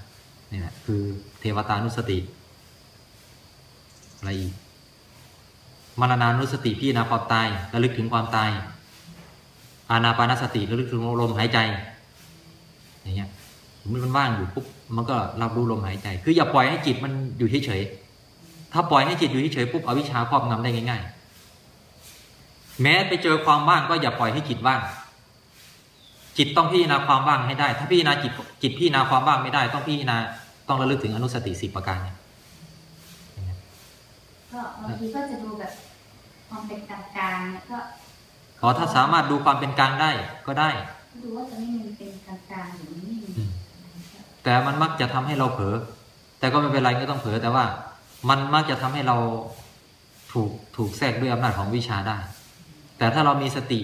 นี่แหละคือเทวตานุสติอะไรอีกมรณานุสติพี่นาความตายระลึกถึงความตายอานาปานสติระลึกถึงลมหายใจอย่างเงี้ย มันมันว่างอยู่ปุ๊บมันก็รับรู้ลมหายใจ คืออย่าปล่อยให้จิตมันอยู่เฉยๆถ้าปล่อยให้จิตอยู่เฉยๆปุ๊บอวิชชาครอบงำได้ง่าย ๆ แม้ไปเจอความว่างก็อย่าปล่อยให้จิตว่าง จิตต้องพิจารณาความว่างให้ได้ ถ้าพิจารณาจิตจิตพิจารณาความว่างไม่ได้ ต้องพิจารณาต้องระลึกถึงอนุสติสิบประการเนี่ยก็บางทีก็จะดูแบบความเป็นกลางๆแล้วก็ขอถ้าสามารถดูความเป็นกลางได้ก็ได้ ดูว่าตอนนี้มันเป็นกลางๆหรือมันไม่มีอืม แต่มันมักจะทำให้เราเผลอแต่ก็ไม่เป็นไรไม่ต้องเผลอแต่ว่า มันมักจะทำให้เราถูกถูกแทรกด้วยอำนาจของวิชาได้ แต่ถ้าเรามีสติ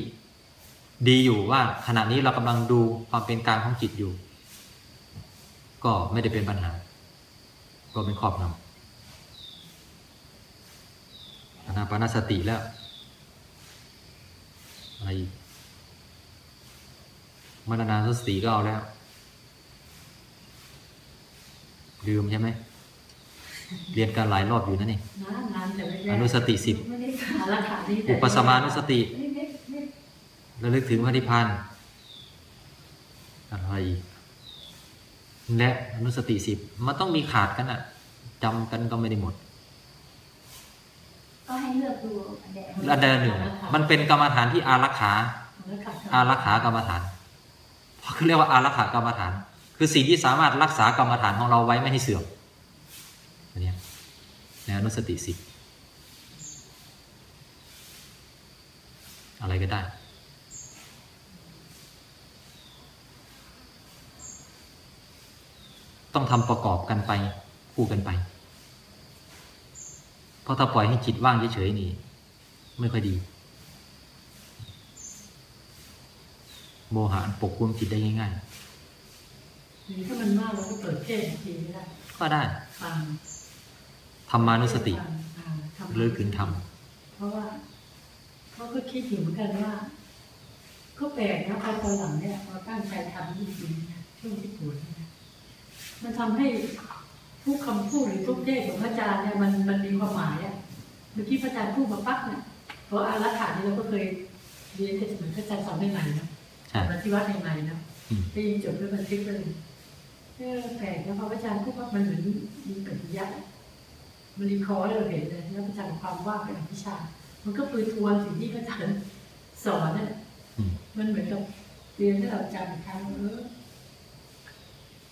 ดีอยู่ว่าขณะนี้เรากำลังดูความเป็นกลางของจิตอยู่ ก็ไม่ได้เป็นปัญหา ก็เป็นครอบงำอนาปานสติแล้วอะไรมรณานุสติก็เอาแล้ว ลืมใช่ไหมเรียนกันหลายรอบอยู่นั่นเองนานนานแต่ไม่ได้อนุสติสิบไม่ได้หาหลักฐานที่อุปสมานุสติไม่ไม่ไม่ระลึกถึงพระนิพพานอะไรอีกและอนุสติสิบมันต้องมีขาดกันอะจำกันก็ไม่ได้หมดก็ให้เลือกดูอันใดอันใดอันหนึ่งมันเป็นกรรมฐานที่อารักขาแล้วขัดอารักขากรรมฐานเขาเรียกว่าอารักขากรรมฐาน คือสิ่งที่สามารถรักษากรรมฐานของเราไว้ไม่ให้เสื่อมอันนี้ในอนุสติสิบอะไรก็ได้ ต้องทำประกอบกันไปคู่กันไป เพราะถ้าปล่อยให้จิตว่างเฉยๆนี่ไม่ค่อยดี โมหะอันปกคลุมจิตได้ง่าย หรือถ้ามันมากเราก็เปิดเทศทีไม่ได้ๆก็ได้ฟังธรรมานุสติอ่าทำหรือถึงธรรมเพราะว่าเขาก็คิดอยู่เหมือนกันว่าก็แปลกนะพอตอนหลังเนี่ยเราตั้งใจทำจริงๆนะช่วงที่ปวดเนี่ยมันทำให้ทุกคำพูดหรือทุกเทศของพระอาจารย์เนี่ยมันมันมีความหมายอะเมื่อกี้พระอาจารย์พูดมาปั๊บเนี่ยเพราะอารักขานี่เราก็เคยเรียนแต่สมัยพระอาจารย์สอนใหม่ๆนะใช่มาที่วัดใหม่ๆนะอืมได้ยินจบด้วยบันทึกเลย เออแปลกนะพอพระอาจารย์พูดว่ามันเหมือนมีปฏิยัติอะมันรีคอร์ดให้เราเห็นเลยแล้วพระอาจารย์ความว่างเป็นอภิชา มันก็ปืนทวนสิ่งที่พระอาจารย์สอนน่ะอืมมันเหมือนกับเรียนให้เราจำอีกครั้งเออ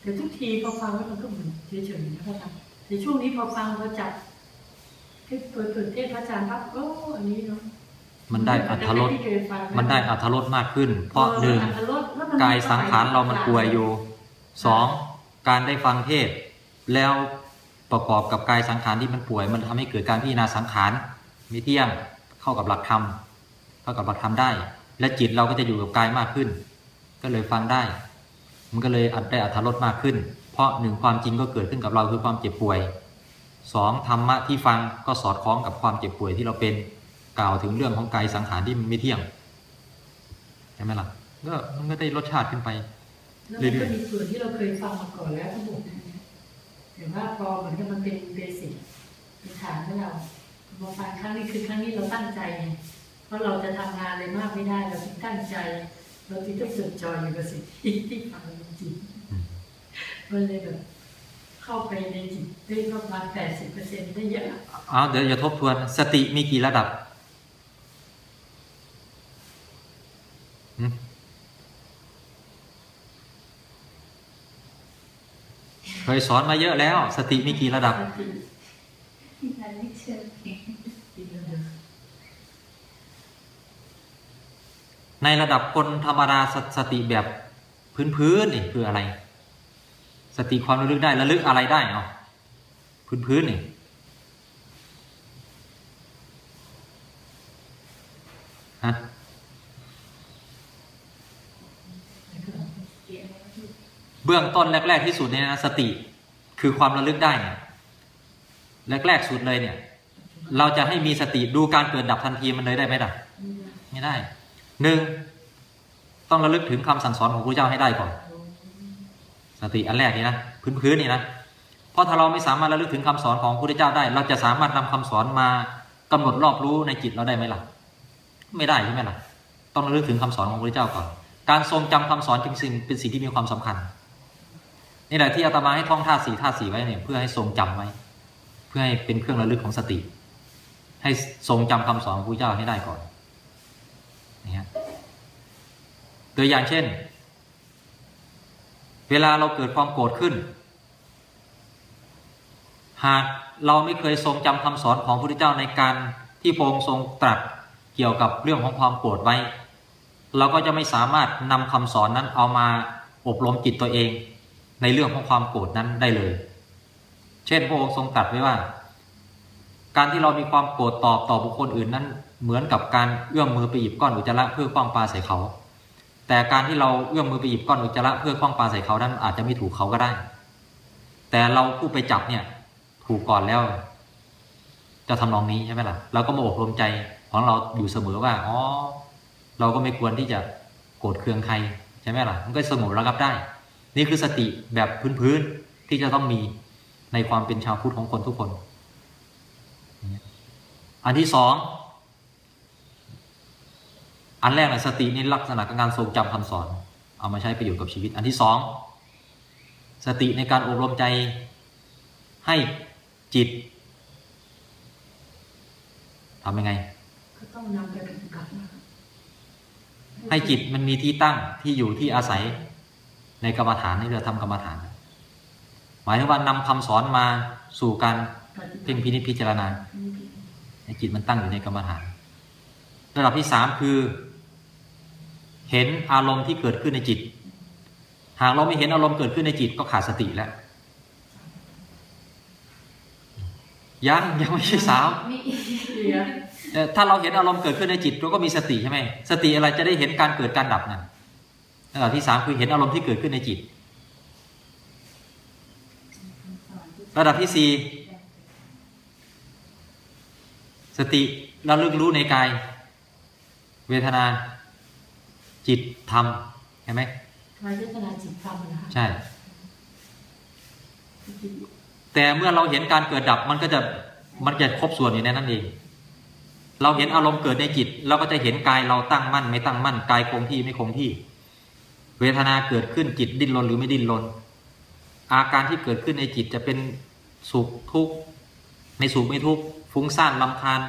แต่ทุกทีพอฟังแล้วมันก็เหมือนเฉยๆนะพระอาจารย์แต่ช่วงนี้พอฟังพอจับที่เปิดเปิดเทศพระอาจารย์ปั๊บโอ้อันนี้เนาะมันได้อัธรสที่เคยฟังะมันได้อัธรสมากขึ้น เพราะออหนึ่งมัอัธรสแล้วมันกายสังขารเรามันป่วยอยู่สอง การได้ฟังเทศ แล้วประกอบกับกายสังขารที่มันป่วย มันทำให้เกิดการพิจารณาสังขารมีเที่ยงเข้ากับหลักธรรมเข้ากับหลักธรรมได้ และจิตเราก็จะอยู่กับกายมากขึ้น ก็เลยฟังได้ มันก็เลยอัดได้อัธรสมากขึ้น เพราะหนึ่งความจริงก็เกิดขึ้นกับเราคือความเจ็บป่วยสองธรรมะที่ฟังก็สอดคล้องกับความเจ็บป่วยที่เราเป็นกล่าวถึงเรื่องของกายสังขารที่มันไม่เที่ยงใช่ไหมล่ะก็มันก็ได้รสชาติขึ้นไป แล้วมันก็มีส่วนที่เราเคยฟังมาก่อนแล้วทั้งหมดนะแต่ว่าพอเหมือนกับมันเป็นเบสิกเป็นฐานให้เราพอฟังครั้งนี้คือครั้งนี้เราตั้งใจไงเพราะเราจะทำงานอะไรมากไม่ได้เราต้องตั้งใจ เราจึงต้องจดจ่ออยู่กับสิ่งที่ที่ฟังจริงมันเลยแบบเข้าไปในจิตได้ประมาณแปดสิบเปอร์เซ็นต์ได้เยอะเอาเดี๋ยวอย่าทบทวนสติมีกี่ระดับหืม เคยสอนมาเยอะแล้ว สติมีกี่ระดับ ในระดับคนธรรมดาสสติแบบพื้นๆนี่คืออะไร สติความระลึกได้ระลึกอะไรได้เนาะพื้นๆนี่ะ เกี่ยวอะไรที่ เบื้องต้นแรก ๆ ที่สุดเนี่ยนะสติคือความระลึกได้เนี่ยแรกๆสุดเลยเนี่ย เราจะให้มีสติดูการเกิดดับทันทีมันเลยได้ไหมล่ะไม่ได้หนึ่งต้องระลึกถึงคำสั่งสอนของพระเจ้าให้ได้ก่อน สติอันแรกนี่นะพื้นๆนี่นะเพราะถ้าเราไม่สามารถระลึกถึงคำสอนของพระเจ้าได้ เราจะสามารถนำคำสอนมากำหนดรอบรู้ในจิตเราได้ไหมล่ะ ไม่ได้ใช่ไหมล่ะ ต้องระลึกถึงคำสอนของพระเจ้าก่อน การทรงจำคำสอนจึงสิ่งเป็นสิ่งที่มีความสำคัญ นี่แหละที่อาตมาให้ท่องท่าสี่ท่าสี่ไว้เนี่ยเพื่อให้ทรงจำไว้ เพื่อให้เป็นเครื่องระลึกของสติ ให้ทรงจำคำสอนพระเจ้าให้ได้ก่อนนะฮะตัวอย่างเช่น เวลาเราเกิดความโกรธขึ้น หากเราไม่เคยทรงจำคำสอนของพระพุทธเจ้าในการที่พระองค์ทรงตรัสเกี่ยวกับเรื่องของความโกรธไว้ เราก็จะไม่สามารถนำคำสอนนั้นเอามาอบรมจิตตัวเอง ในเรื่องของความโกรธนั้นได้เลย เช่นพระองค์ทรงตรัสไว้ว่า การที่เรามีความโกรธตอบต่อบุคคลอื่นนั้น เหมือนกับการเอื้อมมือไปหยิบก้อนอุจจาระเพื่อคว้างปลาใส่เขา แต่การที่เราเอื้อมมือไปหยิบก้อนอุจจาระเพื่อคว้างปลาใส่เขานั้นอาจจะไม่ถูกเขาก็ได้ แต่เราผู้ไปจับเนี่ยถูกก่อนแล้ว จะทำนองนี้ใช่ไหมล่ะเราก็มาอบรมใจของเราอยู่เสมอว่าอ๋อเราก็ไม่ควรที่จะโกรธเคืองใครใช่ไหมล่ะมันก็สงบระงับได้ นี่คือสติแบบพื้นๆที่จะต้องมีในความเป็นชาวพุทธของคนทุกคน อันที่สอง อันแรกนะสตินี่ลักษณะของการทรงจำคำสอน เอามาใช้ประโยชน์กับชีวิต อันที่สองสติในการอบรมใจให้จิตทำยังไงก็ต้องนำไปปฏิบัตินะให้จิตมันมีที่ตั้งที่อยู่ที่อาศัย ในกรรมฐานในเรือทำกรรมฐาน หมายถึงว่านำคำสอนมาสู่การปฏิบัเพ่งติพินิจพิจารณาให้จิตมันตั้งอยู่ในกรรมฐาน ระดับที่สามคือ เห็นอารมณ์ที่เกิดขึ้นในจิต หากเราไม่เห็นอารมณ์เกิดขึ้นในจิตก็ขาดสติแล้วยังยังไม่ใช่สามมีเดี๋ยวเอ่อถ้าเราเห็นอารมณ์เกิดขึ้นในจิตเราก็มีสติใช่ไหมสติอะไรจะได้เห็นการเกิดการดับนั่น ระดับที่สามคือเห็นอารมณ์ที่เกิดขึ้นในจิต ระดับที่สี่สติระลึกรู้ในกาย เวทนา จิตธรรมเห็นไหมกายเวทนาจิตธรรมนะคะใช่ แต่เมื่อเราเห็นการเกิดดับมันก็จะมันจะครบส่วนอยู่ในนั้นเอง เราเห็นอารมณ์เกิดในจิต เราก็จะเห็นกายเราตั้งมั่น ไม่ตั้งมั่น กายคงที่ไม่คงที่เวทนาเกิดขึ้นจิตดิ้นรนหรือไม่ดิ้นรน อาการที่เกิดขึ้นในจิตจะเป็นสุขทุกข์ไม่สุขไม่ทุกข์ฟุ้งซ่านลำคาญ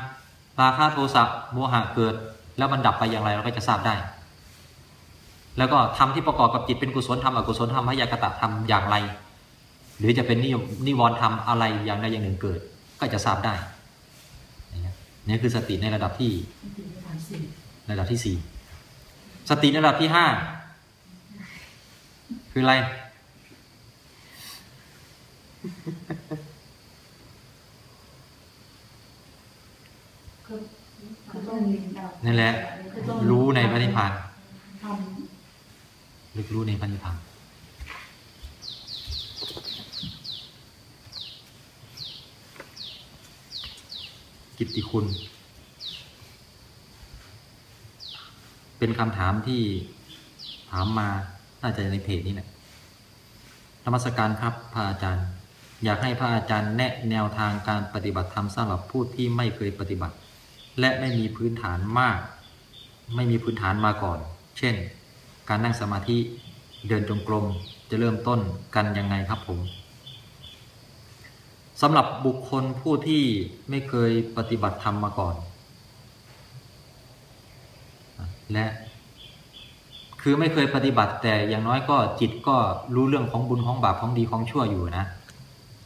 ราคะโทสะโมหะเกิด แล้วมันดับไปอย่างไรเราก็จะทราบได้ แล้วก็ทำที่ประกอบกับจิตเป็นกุศลธรรมอกุศลธรรมพยากตะธรรมอย่างไร หรือจะเป็นนิยมนิวรณ์ธรรมอะไรอย่างใดอย่างหนึ่งเกิด ก็จะทราบได้อย่างเงี้ยนี่คือสติในระดับที่สติปัฏฐานสี่ระดับที่สี่สติในระดับที่ห้า คืออะไร ก็ก็ต้องมีเรานั่นแหละ ก็ต้องรู้ในพระนิพพานทลึกรู้ในพระนิพพานกิตติคุณ เป็นคำถามที่ถามมา น่าจะในเพจนี้แหละธรรมสการครับพระอาจารย์ อยากให้พระอาจารย์แนะแนวทางการปฏิบัติธรรมสำหรับผู้ที่ไม่เคยปฏิบัติ และไม่มีพื้นฐานมาก ไม่มีพื้นฐานมาก่อน เช่น การนั่งสมาธิเดินจงกรมจะเริ่มต้นกันยังไงครับผมสำหรับบุคคลผู้ที่ไม่เคยปฏิบัติธรรมมาก่อน และ คือไม่เคยปฏิบัติ แต่อย่างน้อยก็จิตก็รู้เรื่องของบุญของบาปของดีของชั่วอยู่นะ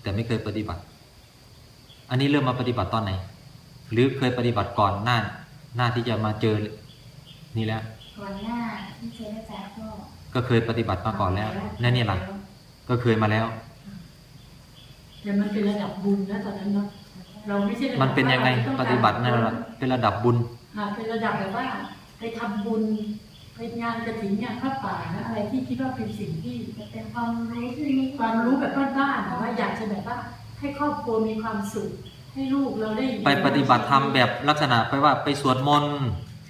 แต่ไม่เคยปฏิบัติ อันนี้เริ่มมาปฏิบัติตอนไหน หรือเคยปฏิบัติก่อนหน้าหน้าที่จะมาเจอ นี่แล้วก่อนหน้าที่เจออาจารย์ก็ก็เคยปฏิบัติมาก่อนแล้วนั่นนี่ล่ะก็เคยมาแล้วำแต่มันเป็นระดับบุญนะตอนนั้นเนาะเราไม่ใช่ระดับมันเป็นยังไงว่าราปฏิบัติในระดับเป็นระดับบุญอ่าเป็นระดับแบบว่าไปทำบุญ ไปงานกระถิ่นงานพระป่านะอะไรที่คิดว่าเป็นสิ่งที่จะเป็นความรู้ที่มีความรู้แบบบ้านๆนะว่าอยากจะแบบว่าให้ครอบครัวมีความสุขให้ลูกเราได้ไปปฏิบัติธรรมแบบลักษณะไปว่าไปสวดมนต์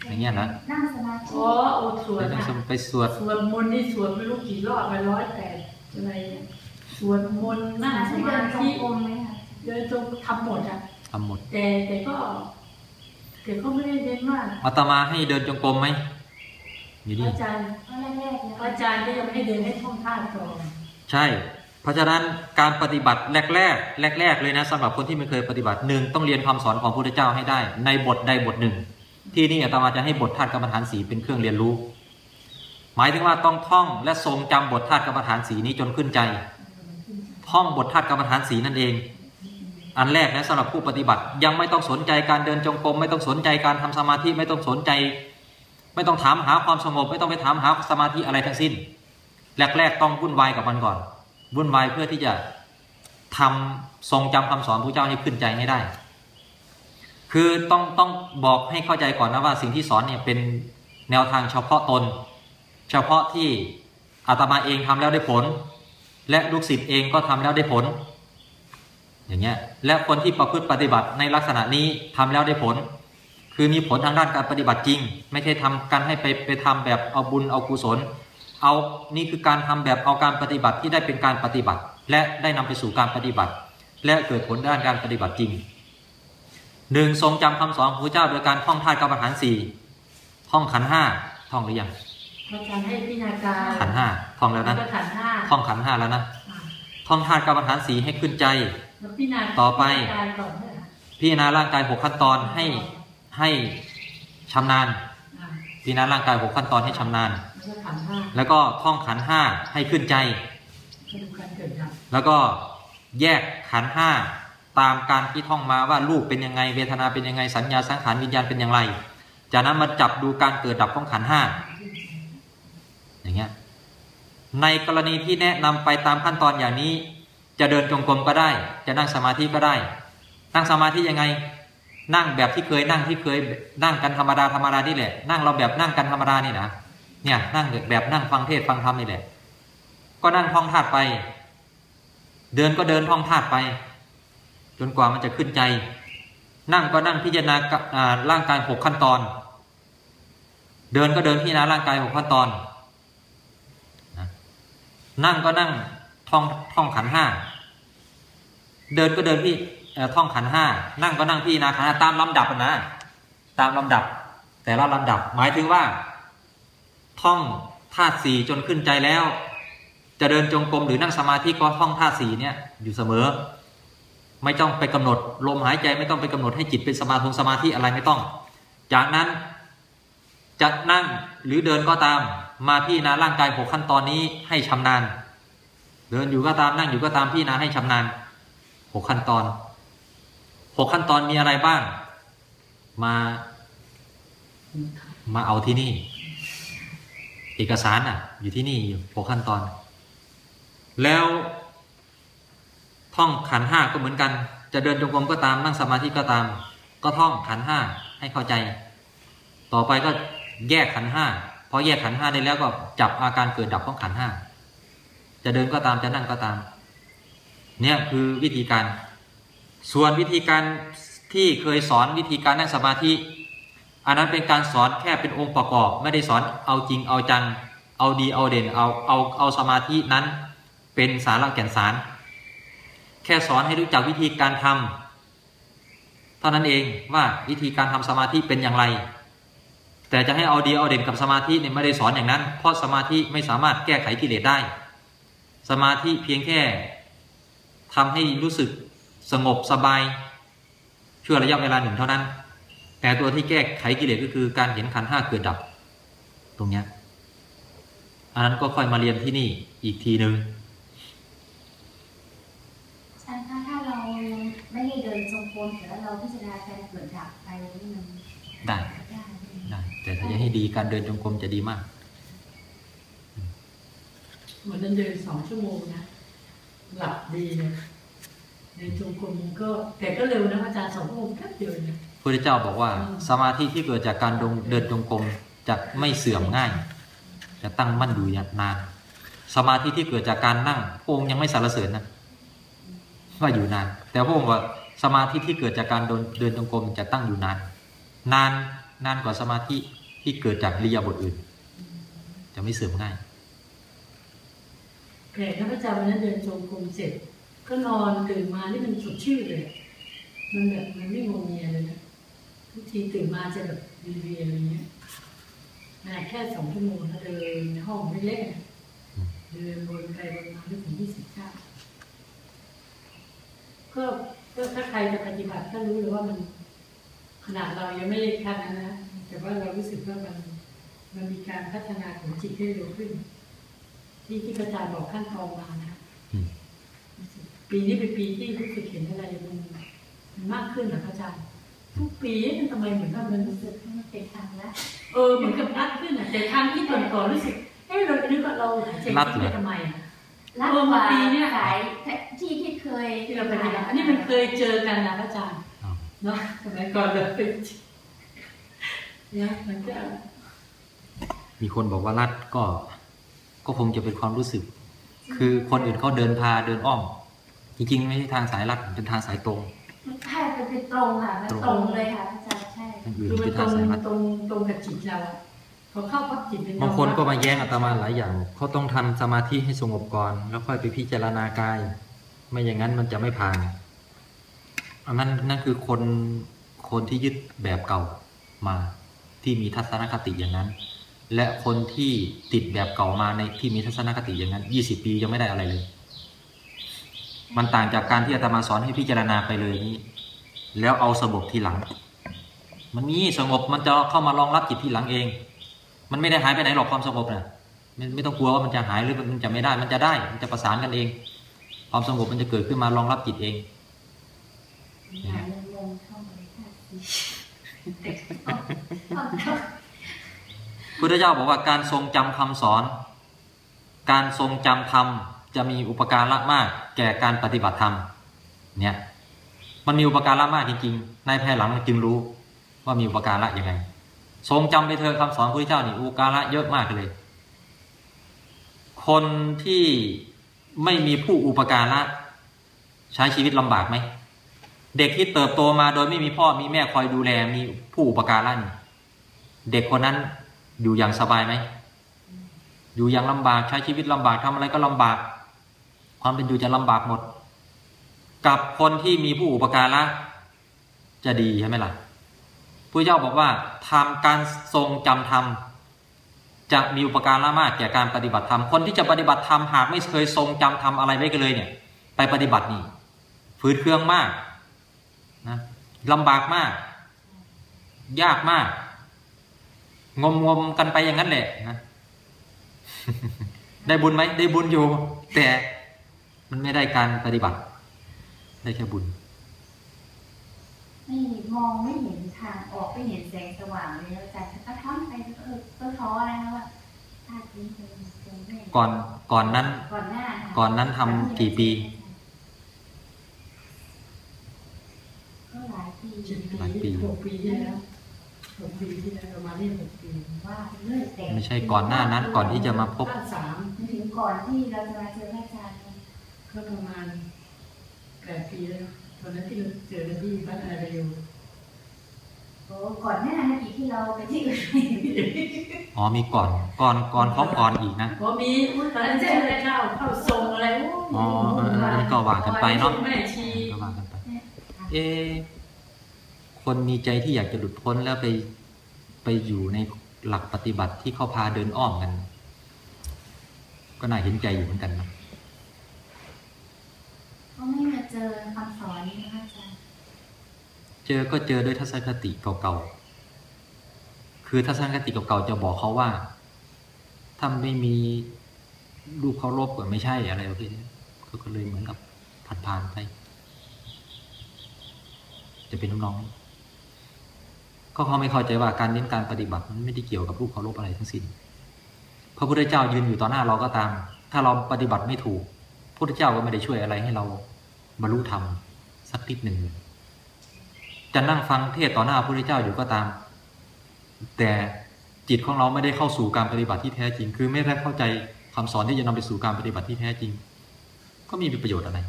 อย่างเงี้ยนะนั่งสมาธิอ๋อโอสวไปดนั่งนะสมไปสวดสวดมนต์นี่สวดไม่รู้กี่รอบไปร้อยแปดอะไรเนี่ยสวดมนต์นั่งสที่มาเดินจงธิกรมไหมคะเดินจงทำหมดอะทำหมดแต่แต่ก็แต่ก็ไม่ได้เน้นว่าอาตมาให้เดินจงกรมไหม อยู่นี่อาจารย์เพราะแรกๆเนี่ยอาจารย์ก็ยังไม่ให้เดินให้ท่องท่าก่อนใช่ เพราะฉะนั้นการปฏิบัติแรกๆแรก ๆ เลยนะสำหรับคนที่ไม่เคยปฏิบัติหนึ่งต้องเรียนคำสอนของพระพุทธเจ้าให้ได้ ในบทใดบทหนึ่ง ที่นี่อาตมาจะให้บทธาตุกรรมฐานสีเป็นเครื่องเรียนรู้ หมายถึงว่าต้องท่องและทรงจำบทธาตุกรรมฐานสีนี้จนขึ้นใจ ท่องบทธาตุกรรมฐานสีนั่นเอง อันแรกนะสำหรับผู้ปฏิบัติยังไม่ต้องสนใจการเดินจงกรมไม่ต้องสนใจการทำสมาธิไม่ต้องสนใจ ไม่ต้องถามหาความสงบ ไม่ต้องไปถามหาสมาธิอะไรทั้งสิ้น แรก ๆ ต้องวุ่นวายกับมันก่อนวุ่นวายเพื่อที่จะทำทรงจำคำสอนพระเจ้าให้ขึ้นใจให้ได้ คือต้องต้องบอกให้เข้าใจก่อนนะว่าสิ่งที่สอนเนี่ยเป็นแนวทางเฉพาะตน เฉพาะที่อาตมาเองทำแล้วได้ผล และลูกศิษย์เองก็ทำแล้วได้ผล อย่างเงี้ยและคนที่ประพฤติปฏิบัติในลักษณะนี้ทำแล้วได้ผล คือมีผลทางด้านการปฏิบัติจริง ไม่ใช่ทำกันให้ไปไปทำแบบเอาบุญเอากุศล เอานี่คือการทำแบบเอาการปฏิบัติที่ได้เป็นการปฏิบัติ และได้นำไปสู่การปฏิบัติ และเกิดผลด้านการปฏิบัติจริงหนึ่งทรงจำคำสอนของพระเจ้าโดยการท่องธาตุกรรมฐานสี่ท่องขันธ์ห้าท่องหรือยังพระอาจารย์ให้พิจารณาการขันธ์ห้าท่องแล้วแล้วนะก็ขันธ์ห้าท่องขันธ์ห้าแล้วนะอ่าท่องธาตุกรรมฐานสีให้ขึ้นใจแล้วพิจารณาต่อไปพิจารณาการก่อนเนี่ยค่ะพิจารณาร่างกายหกขั้นตอนให้ ให้ชำนาญอ่าพิจารณาร่างกายหกขั้นตอนให้ชำนาญแล้วก็ขันธ์ห้าแล้วก็ท่องขันธ์ห้าให้ขึ้นใจกระดูกการเกิดดับแล้วก็แยกขันธ์ห้าตามการที่ท่องมาว่ารูปเป็นยังไงเวทนาเป็นยังไงสัญญาสังขารวิญญาณเป็นอย่างไร จากนั้นมาจับดูการเกิดดับของขันธ์ห้าอย่างเงี้ยในกรณีที่แนะนำไปตามขั้นตอนอย่างนี้ จะเดินจงกรมก็ได้ จะนั่งสมาธิก็ได้ นั่งสมาธิยังไง นั่งแบบที่เคยนั่งที่เคยนั่งกันธรรมดาธรรมดานี่แหละ นั่งเราแบบนั่งกันธรรมดานี่นะเนี่ย นั่งแบบนั่งฟังเทศฟังธรรมนี่แหละ ก็นั่งท่องธาตุไป เดินก็เดินท่องธาตุไป จนกว่ามันจะขึ้นใจ นั่งก็นั่งพิจารณาอ่าร่างกายหกขั้นตอน เดินก็เดินพิจารณาร่างกายหกขั้นตอนนั่งก็นั่งท่องท่องขันห้าเดินก็เดินพี่ ท่องขันห้านั่งก็นั่งพี่นาขันห้าตามลำดับนะ ตามลำดับ แต่ละลำดับ หมายถึงว่า ท่องธาตุสี่จนขึ้นใจแล้ว จะเดินจงกรมหรือนั่งสมาธิก็ท่องธาตุสี่เนี่ยอยู่เสมอ ไม่ต้องไปกำหนดลมหายใจไม่ต้องไปกำหนดให้จิตเป็นสมาธิสมาธิอะไรไม่ต้อง จากนั้นจะนั่งหรือเดินก็ตาม มาพี่นาร่างกายหกขั้นตอนนี้ให้ชำนาญ เดินอยู่ก็ตามนั่งอยู่ก็ตามพี่นาให้ชำนาญหกขั้นตอน หกขั้นตอนมีอะไรบ้าง มา มาเอาที่นี่ เอกสารอะ อยู่ที่นี่อยู่หกขั้นตอน แล้วท่องขันห้าก็เหมือนกัน จะเดินจงกรมก็ตามนั่งสมาธิก็ตาม ก็ท่องขันห้าให้เข้าใจ ต่อไปก็แยกขันห้าพอแยกขันห้าได้แล้วก็จับอาการเกิดดับของขันห้าจะเดินก็ตามจะนั่งก็ตาม เนี่ยคือวิธีการ ส่วนวิธีการที่เคยสอนวิธีการนั่งสมาธิ อันนั้นเป็นการสอนแค่เป็นองค์ประกอบ ไม่ได้สอนเอาจริงเอาจัง เอาดีเอาเด่นเอาเอาเอาสมาธินั้น เป็นสาระแก่นสาร แค่สอนให้รู้จักวิธีการทำเท่านั้นเองว่าวิธีการทำสมาธิเป็นอย่างไร แต่จะให้เอาดีเอาเด่นกับสมาธิเนี่ยไม่ได้สอนอย่างนั้น เพราะสมาธิไม่สามารถแก้ไขกิเลสได้ สมาธิเพียงแค่ทำให้รู้สึก สงบสบายชั่วระยะเวลาหนึ่งเท่านั้น แต่ตัวที่แก้ไขกิเลสก็คือการเห็นขันธ์ห้าเกิดดับ ตรงเนี้ยอันนั้นก็ค่อยมาเรียนที่นี่อีกทีหนึ่งอาจารย์คะถ้าเราไม่ได้เดินทรงกรมแต่ว่าเราพิจารณาการเกิดดับไปนี่มันได้ได้ไหมได้แต่ถ้าจะให้ดีการเดินจงกรมจะดีมากเหมือนเดินสองชั่วโมงนะหลับดีเลย เดินจงกรมก็แต่ก็เร็วนะอาจารย์สองชั่วโมงแค่เดียวเนี่ยพระพุทธเจ้าบอกว่าสมาธิที่เกิดจากการเดินเดินจงกรมจะไม่เสื่อมง่าย จะตั้งมั่นอยู่อย่างนาน สมาธิที่เกิดจากการนั่งพระองค์ยังไม่สรรเสริญนะว่าอยู่นาน แต่พระองค์ว่าสมาธิที่เกิดจากการเดินเดินจงกรมจะตั้งอยู่นาน นานนานกว่าสมาธิที่เกิดจากริยาบทอื่น จะไม่เสื่อมง่ายแต่ถ้าพระอาจารย์วันนั้นเดินจงกรมเสร็จ ก็นอนตื่นมานี่มันสดชื่นเลย มันแบบมันไม่งงเงียเลยนะทุกทีตื่นมาจะแบบวีเวียอะไรเงี้ยนาดแค่สองชั่วโมงถ้าเดินห้องไม่เล่นๆเดินวนไปวนมาไม่ถึงยี่สิบเก้าก็ก็ถ้าใครจะปฏิบัติก็รู้เลยว่ามัน ขนาดเรายังไม่ได้ขั้นนั้นนะแต่ว่าเรารู้สึกว่ามันมันมีการพัฒนาของจิตให้เร็วขึ้น ที่ที่พระอาจารย์บอกขั้นตอนมานะ ปีนี้เป็นปีที่รู้สึกเห็นอะไรมันมันมากขึ้นนะพระอาจารย์ทุกปีมันทำไมเหมือนกับมันรู้สึกว่ามันเป็นทางลัดเออเหมือนกับรัดขึ้นอะแต่ครั้งที่ก่อนก่อนๆรู้สึกเอ๊ะเราคิดว่าเราหายใจรัดทิ้งเหรไปอทำไมอะลัดเออกมาว่าปีเนี่ยสายที่ที่เคยที่เราไปฏิบัติอันนี้มันเคยเจอกันนะพระอาจารย์อ้าวเนาะสมัยก่อนเราไปเนี่ยมันก็มีคนบอกว่ารัดก็ ก็คงจะเป็นความรู้สึก คือคนอื่นเขาเดินพาเดินอ้อม จริงๆไม่ใช่ทางสายลัดเป็นทางสายตรงมันใช่มันเป็นตรงค่ะมันตรงเลยค่ะอาจารย์ใช่ทางอื่นคือมัเป็นนตรทางงสายลัดตรงตรงกับจิตเราอะพอเข้าพับจิตเป็นบางคนก็มาแย้งอาตมาหลายอย่างเขาต้องทำสมาธิให้สงบก่อนแล้วค่อยไปพิจารณากาย ไม่อย่างนั้นมันจะไม่ผ่านอันนั้นนั่นคือคนคนที่ยึดแบบเก่ามาที่มีทัศนคติอย่างนั้น และคนที่ติดแบบเก่ามาในที่มีทัศนคติอย่างนั้นยี่สิบปียังไม่ได้อะไรเลย มันต่างจากการที่อาตมาสอนให้พิจารณาไปเลยนี้ แล้วเอาสงบทีหลัง มันมีสงบมันจะเข้ามารองรับจิตทีหลังเอง มันไม่ได้หายไปไหนหรอกความสงบนะไม่ไม่ต้องกลัวว่ามันจะหายหรือมันจะไม่ได้ มันจะได้ มันจะประสานกันเอง ความสงบมันจะเกิดขึ้นมารองรับจิตเองหาเงินลงเข้ามาเลยค่ะเด็กต้องต้องพุทธเจ้าบอกว่าการทรงจำคำสอน การทรงจำธรรม จะมีอุปการะมากแก่การปฏิบัติธรรมเนี่ยมันมีอุปการะมากจริงๆ ในภายหลังจึงรู้ว่ามีอุปการะยังไง ทรงจำไปเถอะคำสอนพระพุทธเจ้านี่อุปการะเยอะมากเลย คนที่ไม่มีผู้อุปการะใช้ชีวิตลำบากไหมเด็กที่เติบโตมาโดยไม่มีพ่อมีแม่คอยดูแลมีผู้อุปการะเด็กคนนั้นอยู่อย่างสบายไหมอยู่อย่างลำบากใช้ชีวิตลำบากทำอะไรก็ลำบาก ความเป็นอยู่จะลำบากหมด กับคนที่มีผู้อุปการะจะดีใช่ไหมล่ะพระเจ้าบอกว่าทำการทรงจำธรรมจะมีอุปการะมากแก่การปฏิบัติธรรมคนที่จะปฏิบัติธรรมหากไม่เคยทรงจำธรรมอะไรไว้กันเลยเนี่ย ไปปฏิบัตินี่ฝืดเครื่องมากนะลำบากมาก ยากมาก งมงมๆกันไปอย่างนั้นแหละนะได้บุญไหมได้บุญอยู่ แต่ มันไม่ได้การปฏิบัติ ได้แค่บุญไม่มองไม่เห็นทางออกไม่เห็นแสงสว่างเลยอาจารย์ก็ท้อนไปก็เออก็ท้อนะคะว่าชาตินี้เป็นเป็นแม่ก่อนก่อนนั้น ก่อนหน้าค่ะก่อนนั้นทำกี่ปีก็หลายปีเจ็ดหลายปีปีหกปีที่แล้วหกปีที่แล้วประมาณนี้หกปีว่าเรื่อยแต่ไม่ใช่ก่อนหน้านั้นก่อนที่จะมาพบห้าสามถึงก่อนที่เราจะมาเจอพระอาจารย์เนี่ย ก็ประมาณแปดปีแล้วตอนนั้นที่เราเจอกันที่บ้านอาเรียวโอ้ก่อนหน้านั้นอีกที่เราไปที่อื่นอ๋อมีก่อน ก่อนก่อนเขาก่อนอีกนะพอมีตอนนั้นเจออะไรเข้าเข้าทรงอะไรโอ๋อเออเออก็ว่ากันไปเนาะแม่ชีก็ว่ากันไป เอะคนมีใจที่อยากจะหลุดพ้นแล้วไปไปอยู่ในหลักปฏิบัติที่เขาพาเดินอ้อมกัน ก็น่าเห็นใจอยู่เหมือนกันนะ เขาไม่มาเจอคำสอนนี้นะคะอาจารย์เจอก็เจอด้วยทัศนคติเก่าๆ คือทัศนคติเก่าๆจะบอกเขาว่าถ้าไม่มีรูปเคารพก็ไม่ใช่อะไรประเภทนี้เขาก็เลยเหมือนกับผ่านๆไป จะเป็นน้องๆก็เขาไม่เข้าใจว่าการเน้นการปฏิบัติมันไม่ได้เกี่ยวกับรูปเคารพอะไรทั้งสิ้นพระพุทธเจ้ายืนอยู่ต่อหน้าเราก็ตาม ถ้าเราปฏิบัติไม่ถูกพระพุทธเจ้าก็ไม่ได้ช่วยอะไรให้เรา บรรลุธรรมสักนิดหนึ่ง จะนั่งฟังเทศต่อหน้าพระพุทธเจ้าอยู่ก็ตาม แต่จิตของเราไม่ได้เข้าสู่การปฏิบัติที่แท้จริง คือไม่ได้เข้าใจคำสอนที่จะนำไปสู่การปฏิบัติที่แท้จริง ก็มีประโยชน์อะไร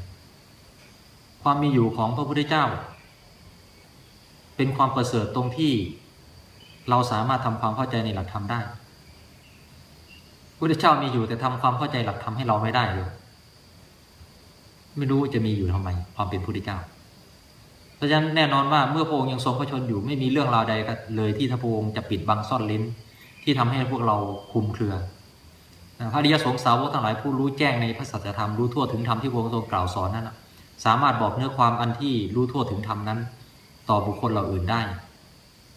ความมีอยู่ของพระพุทธเจ้า เป็นความประเสริฐตรงที่เราสามารถทำความเข้าใจในหลักธรรมได้พระพุทธเจ้ามีอยู่แต่ทำความเข้าใจหลักธรรมให้เราไม่ได้เลย ไม่รู้จะมีอยู่ทำไมความเป็นพุทธเจ้า เพราะฉะนั้นแน่นอนว่าเมื่อพระองค์ยังทรงพระชนอยู่ไม่มีเรื่องราวใดเลยที่พระองค์จะปิดบังซ่อนลิ้น ที่ทำให้พวกเราคุมเครือพระอริยสงสาวกทั้งหลายผู้รู้แจ้งในพระสัจธรรมรู้ทั่วถึงธรรมที่พระองค์ทรงกล่าวสอนนั้นสามารถบอกเนื้อความอันที่รู้ทั่วถึงธรรมนั้น ต่อบุคคลเหล่าอื่นได้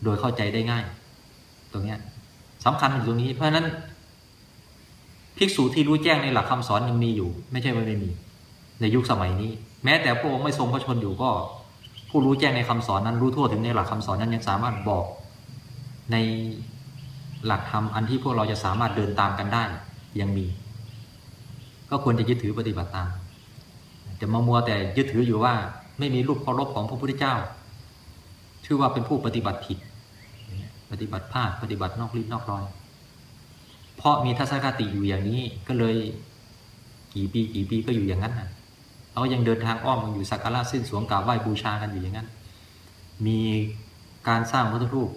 โดยเข้าใจได้ง่าย ตรงนี้สำคัญอยู่ตรงนี้เพราะฉะนั้น ภิกษุที่รู้แจ้งในหลักคำสอนยังมีอยู่ ไม่ใช่ว่าไม่มี ในยุคสมัยนี้ แม้แต่พระองค์ไม่ทรงพระชนอยู่ก็ ผู้รู้แจ้งในคำสอนนั้นรู้ทั่วถึงในหลักคำสอนนั้นยังสามารถบอกในหลักธรรมอันที่พวกเราจะสามารถเดินตามกันได้ยังมี ก็ควรจะยึดถือปฏิบัติตามจะมามัวแต่ยึดถืออยู่ว่าไม่มีรูปเคารพของพระพุทธเจ้า ชื่อว่าเป็นผู้ปฏิบัติผิด ปฏิบัติพลาดปฏิบัตินอกรีดนอกรอย เพราะมีทัศนคติอยู่อย่างนี้ก็เลยกี่ปีกี่ปีก็อยู่อย่างนั้นนะ เรายังเดินทางอ้อมมันอยู่สักการะสิ้นสวงกราบไหว้บูชากันอยู่อย่างนั้น มีการสร้างพระพุทธรูป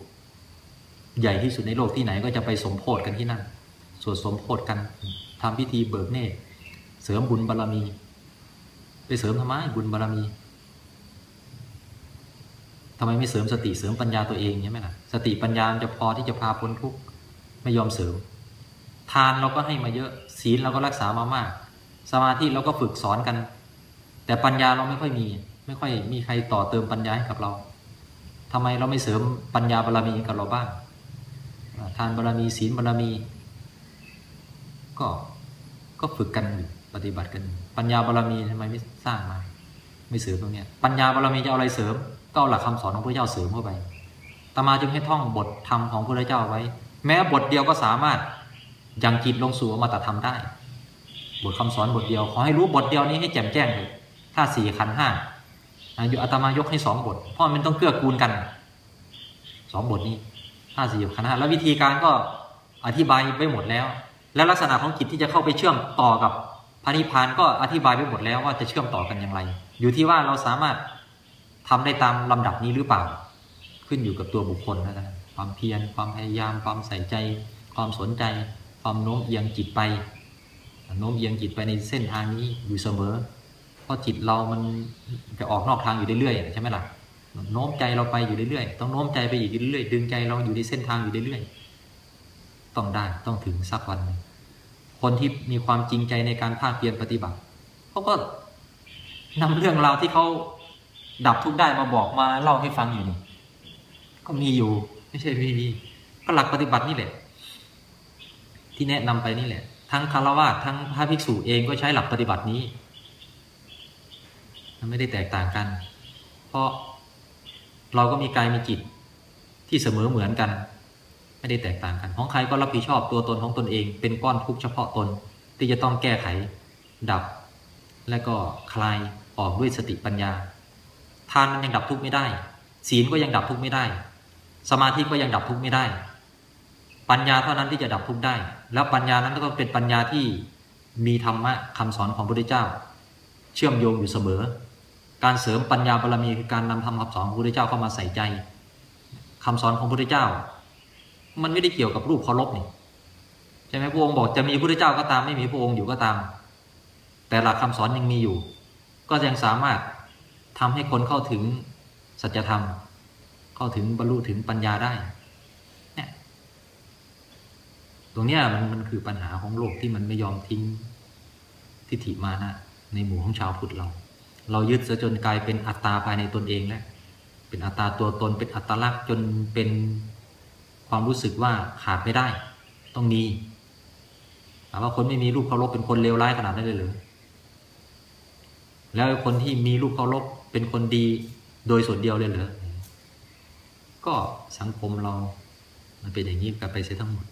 ใหญ่ที่สุดในโลกที่ไหนก็จะไปสมโพธิกันที่นั่นสวดสมโพธิกันทำพิธีเบิกเนตรเสริมบุญบารรมี ไปเสริมทำไมบุญบารรมีทำไมไม่เสริมสติเสริมปัญญาตัวเองใช่ไหมล่ะสติปัญญาจะพอที่จะพาพ้นทุกข์ไม่ยอมเสริม ทานเราก็ให้มาเยอะศีลเราก็รักษามามาก สมาธิเราก็ฝึกสอนกัน แต่ปัญญาเราไม่ค่อยมี ไม่ค่อยมีใครต่อเติมปัญญาให้กับเราทำไมเราไม่เสริมปัญญาบารรมีกับเราบ้างทานบารรมีศีลบารรมี ก็ก็ฝึกกันปฏิบัติกัน ปัญญาบารรมีทำไมไม่สร้างมาไม่เสริมตรงนี้ปัญญาบารรมีจะเอาอะไรเสริม ก็เอาหลักคำสอนของพระเจ้าเสริมเข้าไปตมาจึงให้ท่องบทธรรมของพระเจ้าไว้ แม้บทเดียวก็สามารถยังจิตลงสู่อมตะธรรมได้ บทคำสอนบทเดียว ขอให้รู้บทเดียวนี้ให้แจ่มแจ้งเลย ถ้าสี่ขันห้าอายุอาตมายกให้สองบท เพราะมันต้องเกื้อกูลกันสองบทนี้ห้าสี่ขันห้าแล้ววิธีการก็อธิบายไปหมดแล้ว และลักษณะของจิตที่จะเข้าไปเชื่อมต่อกับพระนิพพานก็อธิบายไปหมดแล้วว่าจะเชื่อมต่อกันอย่างไร อยู่ที่ว่าเราสามารถทำได้ตามลำดับนี้หรือเปล่า ขึ้นอยู่กับตัวบุคคลนะนะความเพียรความพยายาม ความใส่ใจ ความสนใจ ความโน้มเอียงจิตไปโน้มเอียงจิตไปในเส้นทางนี้อยู่เสมอ เพราะจิตเรามันจะออกนอกทางอยู่เรื่อยๆใช่ไหมล่ะโน้มใจเราไปอยู่เรื่อยๆต้องโน้มใจไปอีกเรื่อยๆดึงใจเราอยู่ในเส้นทางอยู่เรื่อยๆต้องได้ต้องถึงสักวันหนึ่งคนที่มีความจริงใจในการภาคเพียรปฏิบัติเขาก็นำเรื่องราวที่เขาดับทุกข์ได้มาบอกมาเล่าให้ฟังอยู่นี่ก็มีอยู่ไม่ใช่ไม่มีก็หลักปฏิบัตินี่แหละ ที่แนะนำไปนี่แหละ ทั้งคารวะทั้งพระภิกษุเองก็ใช้หลักปฏิบัตินี้ มันไม่ได้แตกต่างกัน เพราะเราก็มีกายมีจิตที่เสมอเหมือนกัน ไม่ได้แตกต่างกันของใครก็รับผิดชอบตัวตนของตนเอง เป็นก้อนทุกข์เฉพาะตนที่จะต้องแก้ไข ดับ และก็คลายออกด้วยสติปัญญา ทานมันยังดับทุกข์ไม่ได้ ศีลก็ยังดับทุกข์ไม่ได้ สมาธิก็ยังดับทุกข์ไม่ได้ ปัญญาเท่านั้นที่จะดับทุกข์ได้ แล้วปัญญานั้นก็ต้องเป็นปัญญาที่มีธรรมะคำสอนของพระพุทธเจ้า เชื่อมโยงอยู่เสมอ การเสริมปัญญาบารมีคือการนำธรรมคำสอนของพระพุทธเจ้าเข้ามาใส่ใจคำสอนของพระพุทธเจ้า มันไม่ได้เกี่ยวกับรูปเคารพนี่ใช่ไหมพระองค์บอกจะมีพระพุทธเจ้าก็ตามไม่มีพระองค์อยู่ก็ตาม แต่หลักคำสอนยังมีอยู่ ก็ยังสามารถทำให้คนเข้าถึงสัจธรรม เข้าถึงบรรลุถึงปัญญาได้เนี่ยตรงเนี้ยมันมันคือปัญหาของโลกที่มันไม่ยอมทิ้งทิฏฐิมานะในหมู่ของชาวพุทธเรา เรายึดซะจนกลายเป็นอัตตาภายในตนเองแล้วเป็นอัตตาตัวตนเป็นอัตลักษณ์จนเป็นความรู้สึกว่าขาดไม่ได้ ต้องมีถามว่าคนไม่มีรูปเคารพเป็นคนเลวร้ายขนาดนั้นเลยหรือแล้วคนที่มีรูปเคารพเป็นคนดีโดยส่วนเดียวเลยเหรอก็สังคมเรา มันเป็นอย่างนี้กันไปเสียทั้งหมด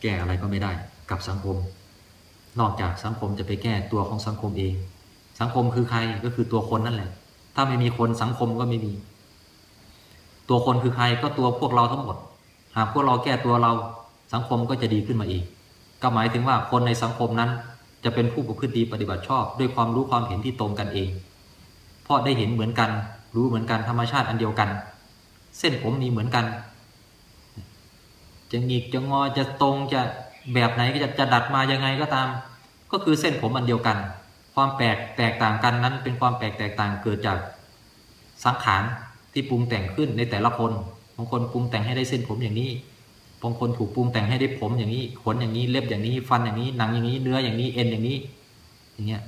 แก้อะไรก็ไม่ได้กับสังคม นอกจากสังคมจะไปแก้ตัวของสังคมเอง สังคมคือใครก็คือตัวคนนั่นแหละ ถ้าไม่มีคนสังคมก็ไม่มี ตัวคนคือใครก็ตัวพวกเราทั้งหมด หากพวกเราแก้ตัวเราสังคมก็จะดีขึ้นมาเองก็หมายถึงว่าคนในสังคมนั้น จะเป็นผู้ประพฤติดีปฏิบัติชอบ ด้วยความรู้ความเห็นที่ตรงกันเอง เพราะได้เห็นเหมือนกัน รู้เหมือนกันธรรมชาติอันเดียวกัน เส้นผมมีเหมือนกัน จะหงิกจะงอจะตรงจะแบบไหนก็จะจะดัดมายังไงก็ตาม ก็คือเส้นผมอันเดียวกัน ความแปลกแตกต่างกันนั้นเป็นความแปลกแตกต่างเกิดจากสังขารที่ปรุงแต่งขึ้นในแต่ละคนบางคนปรุงแต่งให้ได้เส้นผมอย่างนี้บางคนถูกปรุงแต่งให้ได้ผมอย่างนี้ขนอย่างนี้เล็บอย่างนี้ ฟันอย่างนี้หนังอย่างนี้เนื้ออย่างนี้เอ็นอย่างนี้ อย่างเงี้ย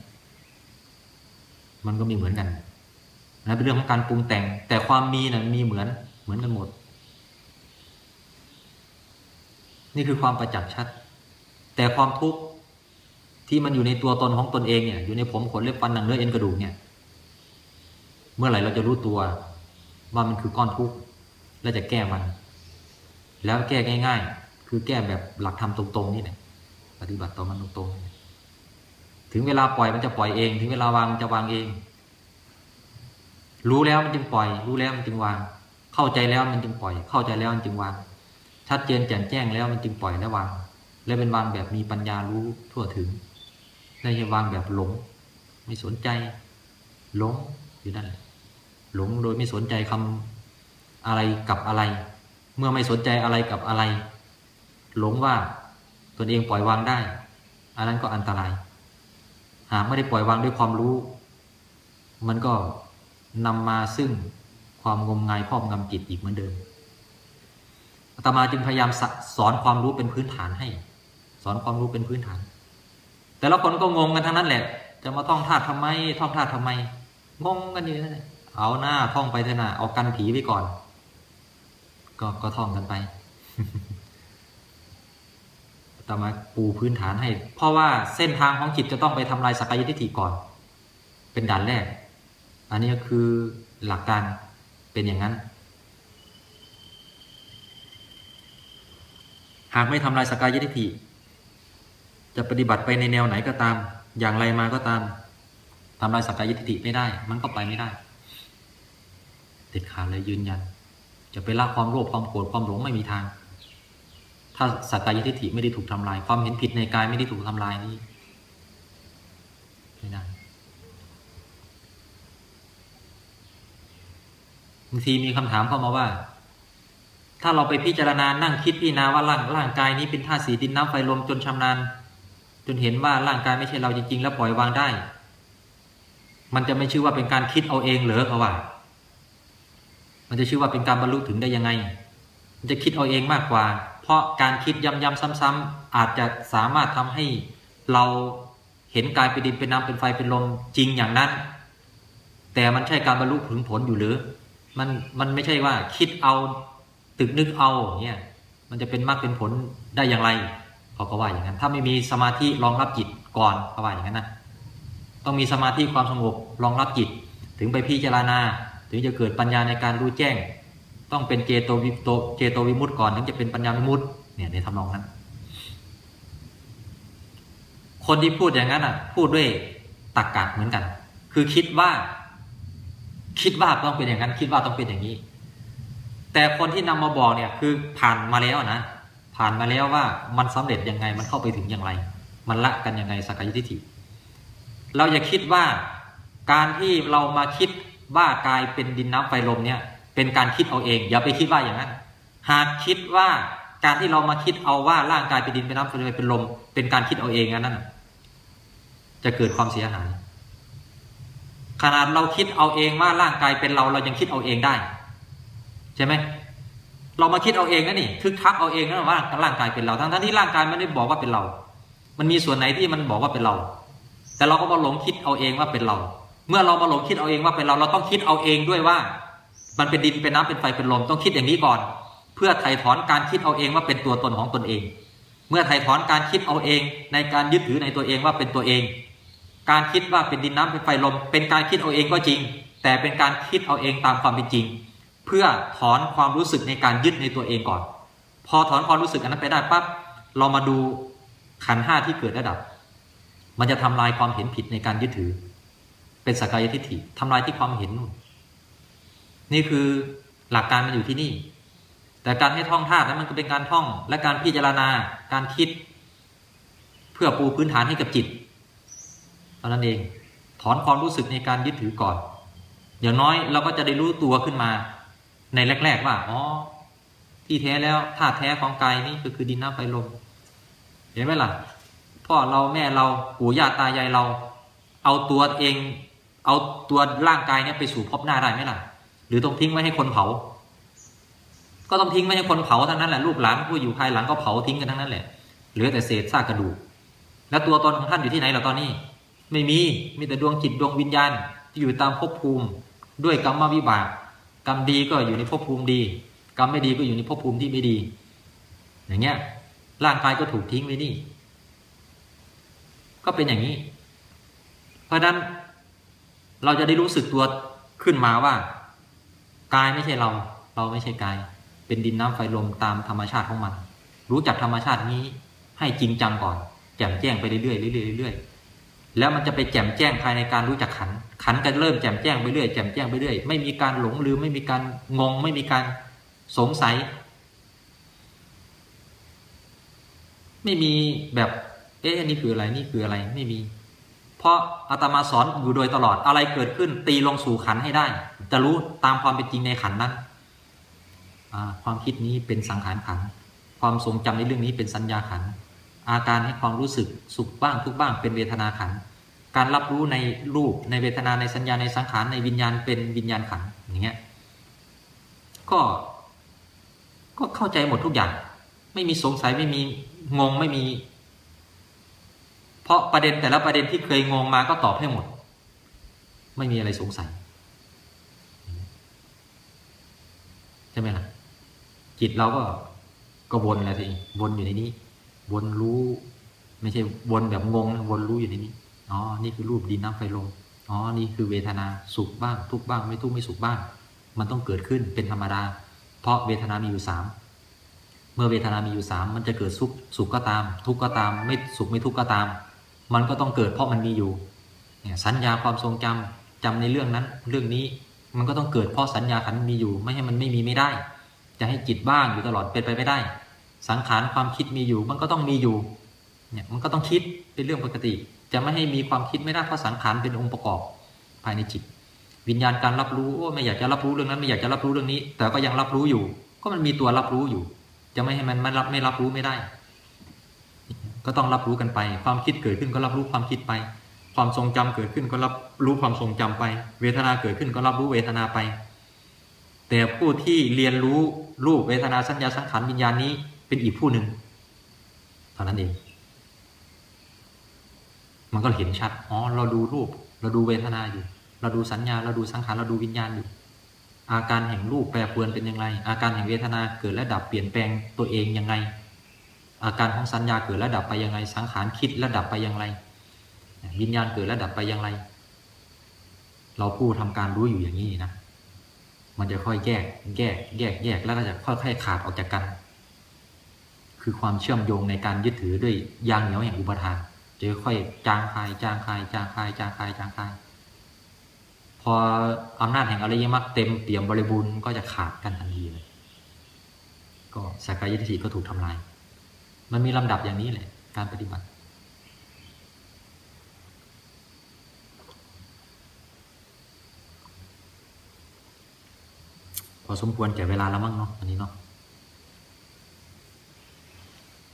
มันก็มีเหมือนกันนะเป็นเรื่องของการปรุงแต่ง แต่ความมีนะ่ะมีเหมือนเหมือนกันหมด นี่คือความประจักษ์ชัด แต่ความทุกข์ ที่มันอยู่ในตัวตนของตนเองเนี่ยอยู่ในผมขนเล็บฟันหนังเนื้อเอ็นกระดูกเนี่ยเมื่อไหร่เราจะรู้ตัวว่ามันคือก้อนทุกข์และจะแก้มัน แล้วแก้ง่าย ๆ คือแก้แบบหลักธรรมตรงๆนี่แหละปฏิบัติต่อมันตรงๆถึงเวลาปล่อยมันจะปล่อยเอง ถึงเวลาวางมันจะวางเอง รู้แล้วมันจึงปล่อย รู้แล้วมันจึงวาง เข้าใจแล้วมันจึงปล่อย เข้าใจแล้วมันจึงวาง ชัดเจนแจ่มแจ้งแล้วมันจึงปล่อยและวาง และเป็นวางแบบมีปัญญารู้ทั่วถึง ไม่ใช่วางแบบหลง ไม่สนใจ หลงอยู่นั่นหลงโดยไม่สนใจคำอะไรกับอะไร เมื่อไม่สนใจอะไรกับอะไร หลงว่าตนเองปล่อยวางได้ อันนั้นก็อันตราย หากไม่ได้ปล่อยวางด้วยความรู้ มันก็นำมาซึ่งความงมงายครอบงำจิตอีกเหมือนเดิมอาตมาจึงพยายามสสอนความรู้เป็นพื้นฐานให้ สอนความรู้เป็นพื้นฐาน แต่ละคนก็งงกันทั้งนั้นแหละ จะมาท่องธาตุทำไม ท่องธาตุทำไม งงกันอยู่นั่นเอาหน้าท่องไปเถอะนะเอากันผีไว้ก่อน ก็ก็ท่องกันไปต่มาปูพื้นฐานให้ เพราะว่าเส้นทางของจิตจะต้องไปทำลายสกายทิฏฐิก่อน เป็นด่านแรก อันนี้ก็คือหลักการเป็นอย่างนั้น หากไม่ทำลายสกกายทิฏฐิ จะปฏิบัติไปในแนวไหนก็ตาม อย่างไรมาก็ตามทำลายสักกายทิฏฐิไม่ได้ มันก็ไปไม่ได้เด็ดขาดเลยยืนยัน จะไปละความโลภความโกรธความหลงไม่มีทาง ถ้าสักกายทิฏฐิไม่ได้ถูกทำลาย ความเห็นผิดในกายไม่ได้ถูกทำลายนี่ไม่ได้บางทีมีคำถามเข้ามาว่า ถ้าเราไปพิจารณานั่งคิดพิจารณาว่าร่างร่างกายนี้เป็นธาตุสีดินน้ำไฟลมจนชำนาญ จนเห็นว่าร่างกายไม่ใช่เราจริง ๆ แล้วปล่อยวางได้ มันจะไม่ชื่อว่าเป็นการคิดเอาเองเหรอเขาว่า มันจะชื่อว่าเป็นการบรรลุถึงได้ยังไง มันจะคิดเอาเองมากกว่า เพราะการคิดย้ำๆซ้ำๆอาจจะสามารถทำให้เราเห็นกายเป็นดินเป็นน้ำเป็นไฟเป็นลมจริงอย่างนั้น แต่มันใช่การบรรลุถึงผลอยู่หรือ มันมันไม่ใช่ว่าคิดเอาตึกนึกเอาเนี่ยมันจะเป็นมรรคเป็นผลได้อย่างไร เขาก็ว่าอย่างนั้น ถ้าไม่มีสมาธิรองรับจิตก่อนเขาว่าอย่างนั้นนะต้องมีสมาธิความสงบรองรับจิต ถึงไปพิจารณา ถึงจะเกิดปัญญาในการรู้แจ้ง ต้องเป็นเจโตวิโตเจโตวิมุตต์ก่อนถึงจะเป็นปัญญาวิมุตต์เนี่ยในทำนองนั้น คนที่พูดอย่างนั้นอะ พูดด้วยตักกะเหมือนกัน คือคิดว่า คิดว่าต้องเป็นอย่างนั้น คิดว่าต้องเป็นอย่างนี้ แต่คนที่นำมาบอกเนี่ยคือผ่านมาแล้วนะ ผ่านมาแล้วว่ามันสำเร็จยังไงมันเข้าไปถึงอย่างไร มันละกันยังไงสักกายทิฏฐิ เราอย่าคิดว่าการที่เรามาคิดว่ากายเป็นดินน้ำไฟลมเนี่ยเป็นการคิดเอาเอง อย่าไปคิดว่าอย่างนั้น หากคิดว่าการที่เรามาคิดเอาว่าร่างกายเป็นดินเป็นน้ำเป็นไฟเป็นลม เป็นการคิดเอาเองนั้นนะจะเกิดความเสียหายขนาดเราคิดเอาเองว่าร่างกายเป็นเราเรายังคิดเอาเองได้ ใช่ไหม เรามาคิดเอาเองนะนี่ทึกทักเอาเองนะว่าร่างกายเป็นเราทั้งทั้งที่ร่างกายไม่ได้บอกว่าเป็นเรา มันมีส่วนไหนที่มันบอกว่าเป็นเรา แต่เราก็มาหลงคิดเอาเองว่าเป็นเรา เมื่อเรามาหลงคิดเอาเองว่าเป็นเรา เราต้องคิดเอาเองด้วยว่า มันเป็นดินเป็นน้ำเป็นไฟเป็นลมต้องคิดอย่างนี้ก่อน เพื่อไถ่ถอนการคิดเอาเองว่าเป็นตัวตนของตนเอง เมื่อไถ่ถอนการคิดเอาเอง ในการยึดถือในตัวเองว่าเป็นตัวเอง การคิดว่าเป็นดินน้ำเป็นไฟลม เป็นการคิดเอาเองก็จริง แต่เป็นการคิดเอาเองตามความเป็นจริง เพื่อถอนความรู้สึกในการยึดในตัวเองก่อน พอถอนความรู้สึกอันนั้นไปได้ปั๊บเรามาดูขันห้าที่เกิดระดับ มันจะทำลายความเห็นผิดในการยึดถือ เป็นสักกายทิฏฐิทำลายที่ความเห็นนู่นนี่คือหลักการมันอยู่ที่นี่ แต่การให้ท่องธาตุนั้นมันก็เป็นการท่อง และการพิจารณาการคิด เพื่อปูพื้นฐานให้กับจิตเท่านั้นเอง ถอนความรู้สึกในการยึดถือก่อน อย่างน้อยเราก็จะได้รู้ตัวขึ้นมา ในแรก ๆ ว่าอ๋อที่แท้แล้วธาตุแท้ของกายนี่ก็คือดินน้ำไฟลม เห็นไหมล่ะพ่อเราแม่เราปู่ย่าตายายเรา เอาตัวเอง เอาตัวร่างกายเนี่ยไปสู่พบหน้าได้ไหมล่ะ หรือต้องทิ้งไว้ให้คนเผา ก็ต้องทิ้งไว้ให้คนเผาทั้งนั้นแหละลูกหลานผู้อยู่ภายหลังก็เผาทิ้งกันทั้งนั้นแหละเหลือแต่เศษซากกระดูก แล้วตัวตนของท่านอยู่ที่ไหนล่ะตอนนี้ ไม่มีมีแต่ดวงจิตดวงวิญญาณที่อยู่ตามภพภูมิ ด้วยกรรมวิบาก กรรมดีก็อยู่ในภพภูมิดี กรรมไม่ดีก็อยู่ในภพภูมิที่ไม่ดี อย่างเงี้ยร่างกายก็ถูกทิ้งไว้นี่ ก็เป็นอย่างนี้ เพราะฉะนั้นเราจะได้รู้สึกตัวขึ้นมาว่ากายไม่ใช่เรา เราไม่ใช่กาย เป็นดินน้ำไฟลมตามธรรมชาติของมัน รู้จักธรรมชาตินี้ให้จริงจังก่อนแจ่มแจ้งไปเรื่อยๆเรื่อยๆเรื่อยๆ แล้วมันจะไปแจ่มแจ้งภายในการรู้จักขัน ขันก็เริ่มแจ่มแจ้งไปเรื่อยแจ่มแจ้งไปเรื่อยไม่มีการหลงลืมไม่มีการงง ไม่มีการสงสัย ไม่มีแบบ เอ๊ะนี่คืออะไรนี่คืออะไรไม่มี เพราะอาตมาสอนอยู่โดยตลอดอะไรเกิดขึ้น ตีลงสู่ขันให้ได้ จะรู้ตามความเป็นจริงในขันนั้นความคิดนี้เป็นสังขารขัน ความทรงจำในเรื่องนี้เป็นสัญญาขัน อาการให้ความรู้สึกสุขบ้างทุกบ้างเป็นเวทนาขัน การรับรู้ในรูปในเวทนาในสัญญาในสังขารในวิญญาณเป็นวิญญาณขันอย่างเงี้ยก็ก็เข้าใจหมดทุกอย่าง ไม่มีสงสัยไม่มีงงไม่มี เพราะประเด็นแต่ละประเด็นที่เคยงงมาก็ตอบให้หมด ไม่มีอะไรสงสัยใช่ไหมล่ะจิตเราก็ก็วนแหละสิวนอยู่ในนี้ วนรู้ ไม่ใช่วนแบบงงนะวนรู้อยู่ในนี้อ๋อนี่คือรูปดินน้ำไฟลมอ๋อนี่คือเวทนาสุขบ้าง ทุกบ้าง ไม่ทุกไม่สุขบ้าง มันต้องเกิดขึ้นเป็นธรรมดา เพราะเวทนามีอยู่สามเมื่อเวทนามีอยู่สามมันจะเกิดสุขสุขก็ตาม ทุกข์ก็ตาม ไม่สุขไม่ทุกข์ก็ตาม มันก็ต้องเกิดเพราะมันมีอยู่เนี่ยสัญญาความทรงจำจำในเรื่องนั้น เรื่องนี้มันก็ต้องเกิดเพราะสัญญาขันมีอยู่ ไม่ให้มันไม่มีไม่ได้ จะให้จิตบ้างอยู่ตลอดเป็นไปไม่ได้ สังขารความคิดมีอยู่ มันก็ต้องมีอยู่เนี่ยมันก็ต้องคิดเป็นเรื่องปกติ จะไม่ให้มีความคิดไม่ได้เพราะสังขารเป็นองค์ประกอบภายในจิต วิญญาณการรับรู้โอ้ไม่อยากจะรับรู้เรื่องนั้นไม่อยากจะรับรู้เรื่องนี้ แต่ก็ยังรับรู้อยู่ ก็มันมีตัวรับรู้อยู่ จะไม่ให้มันไม่รับไม่รับรู้ไม่ได้ ก็ต้องรับรู้กันไป ความคิดเกิดขึ้นก็รับรู้ความคิดไป ความทรงจำเกิดขึ้นก็รับรู้ความทรงจำไป เวทนาเกิดขึ้นก็รับรู้เวทนาไป แต่ผู้ที่เรียนรู้รูปเวทนาสัญญาสังขารวิญญาณนี้ เป็นอีกผู้หนึ่งเท่านั้นเอง มันก็เห็นชัดอ๋อเราดูรูป เราดูเวทนาอยู่ เราดูสัญญา เราดูสังขารเราดูวิญญาณอยู่ อาการแห่งรูปแปรปรวนเป็นยังไงอาการแห่งเวทนาเกิดและดับเปลี่ยนแปลงตัวเองยังไง อาการของสัญญาเกิดและดับไปยังไง สังขารคิดและดับไปยังไงวิญญาณเกิดและดับไปยังไงเราผู้ทำการรู้อยู่อย่างนี้นะ มันจะค่อยแยก แยก แยก แยก แล้วก็จะค่อยๆขาดออกจากกัน คือความเชื่อมโยงในการยึดถือด้วยยางเหนียวแห่งอุปทานจะค่อยจางคายจางคายจางคายจางคายจางคาย พออำนาจแห่งอริยมรรคเต็มเปี่ยมบริบูรณ์ก็จะขาดกันทันทีเลย ก็สักกายทิฏฐิก็ถูกทำลาย มันมีลำดับอย่างนี้แหละ การปฏิบัติ พอสมควรแก่เวลาแล้วมั้งเนาะอันนี้เนาะ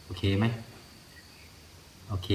โอเคไหมโอเค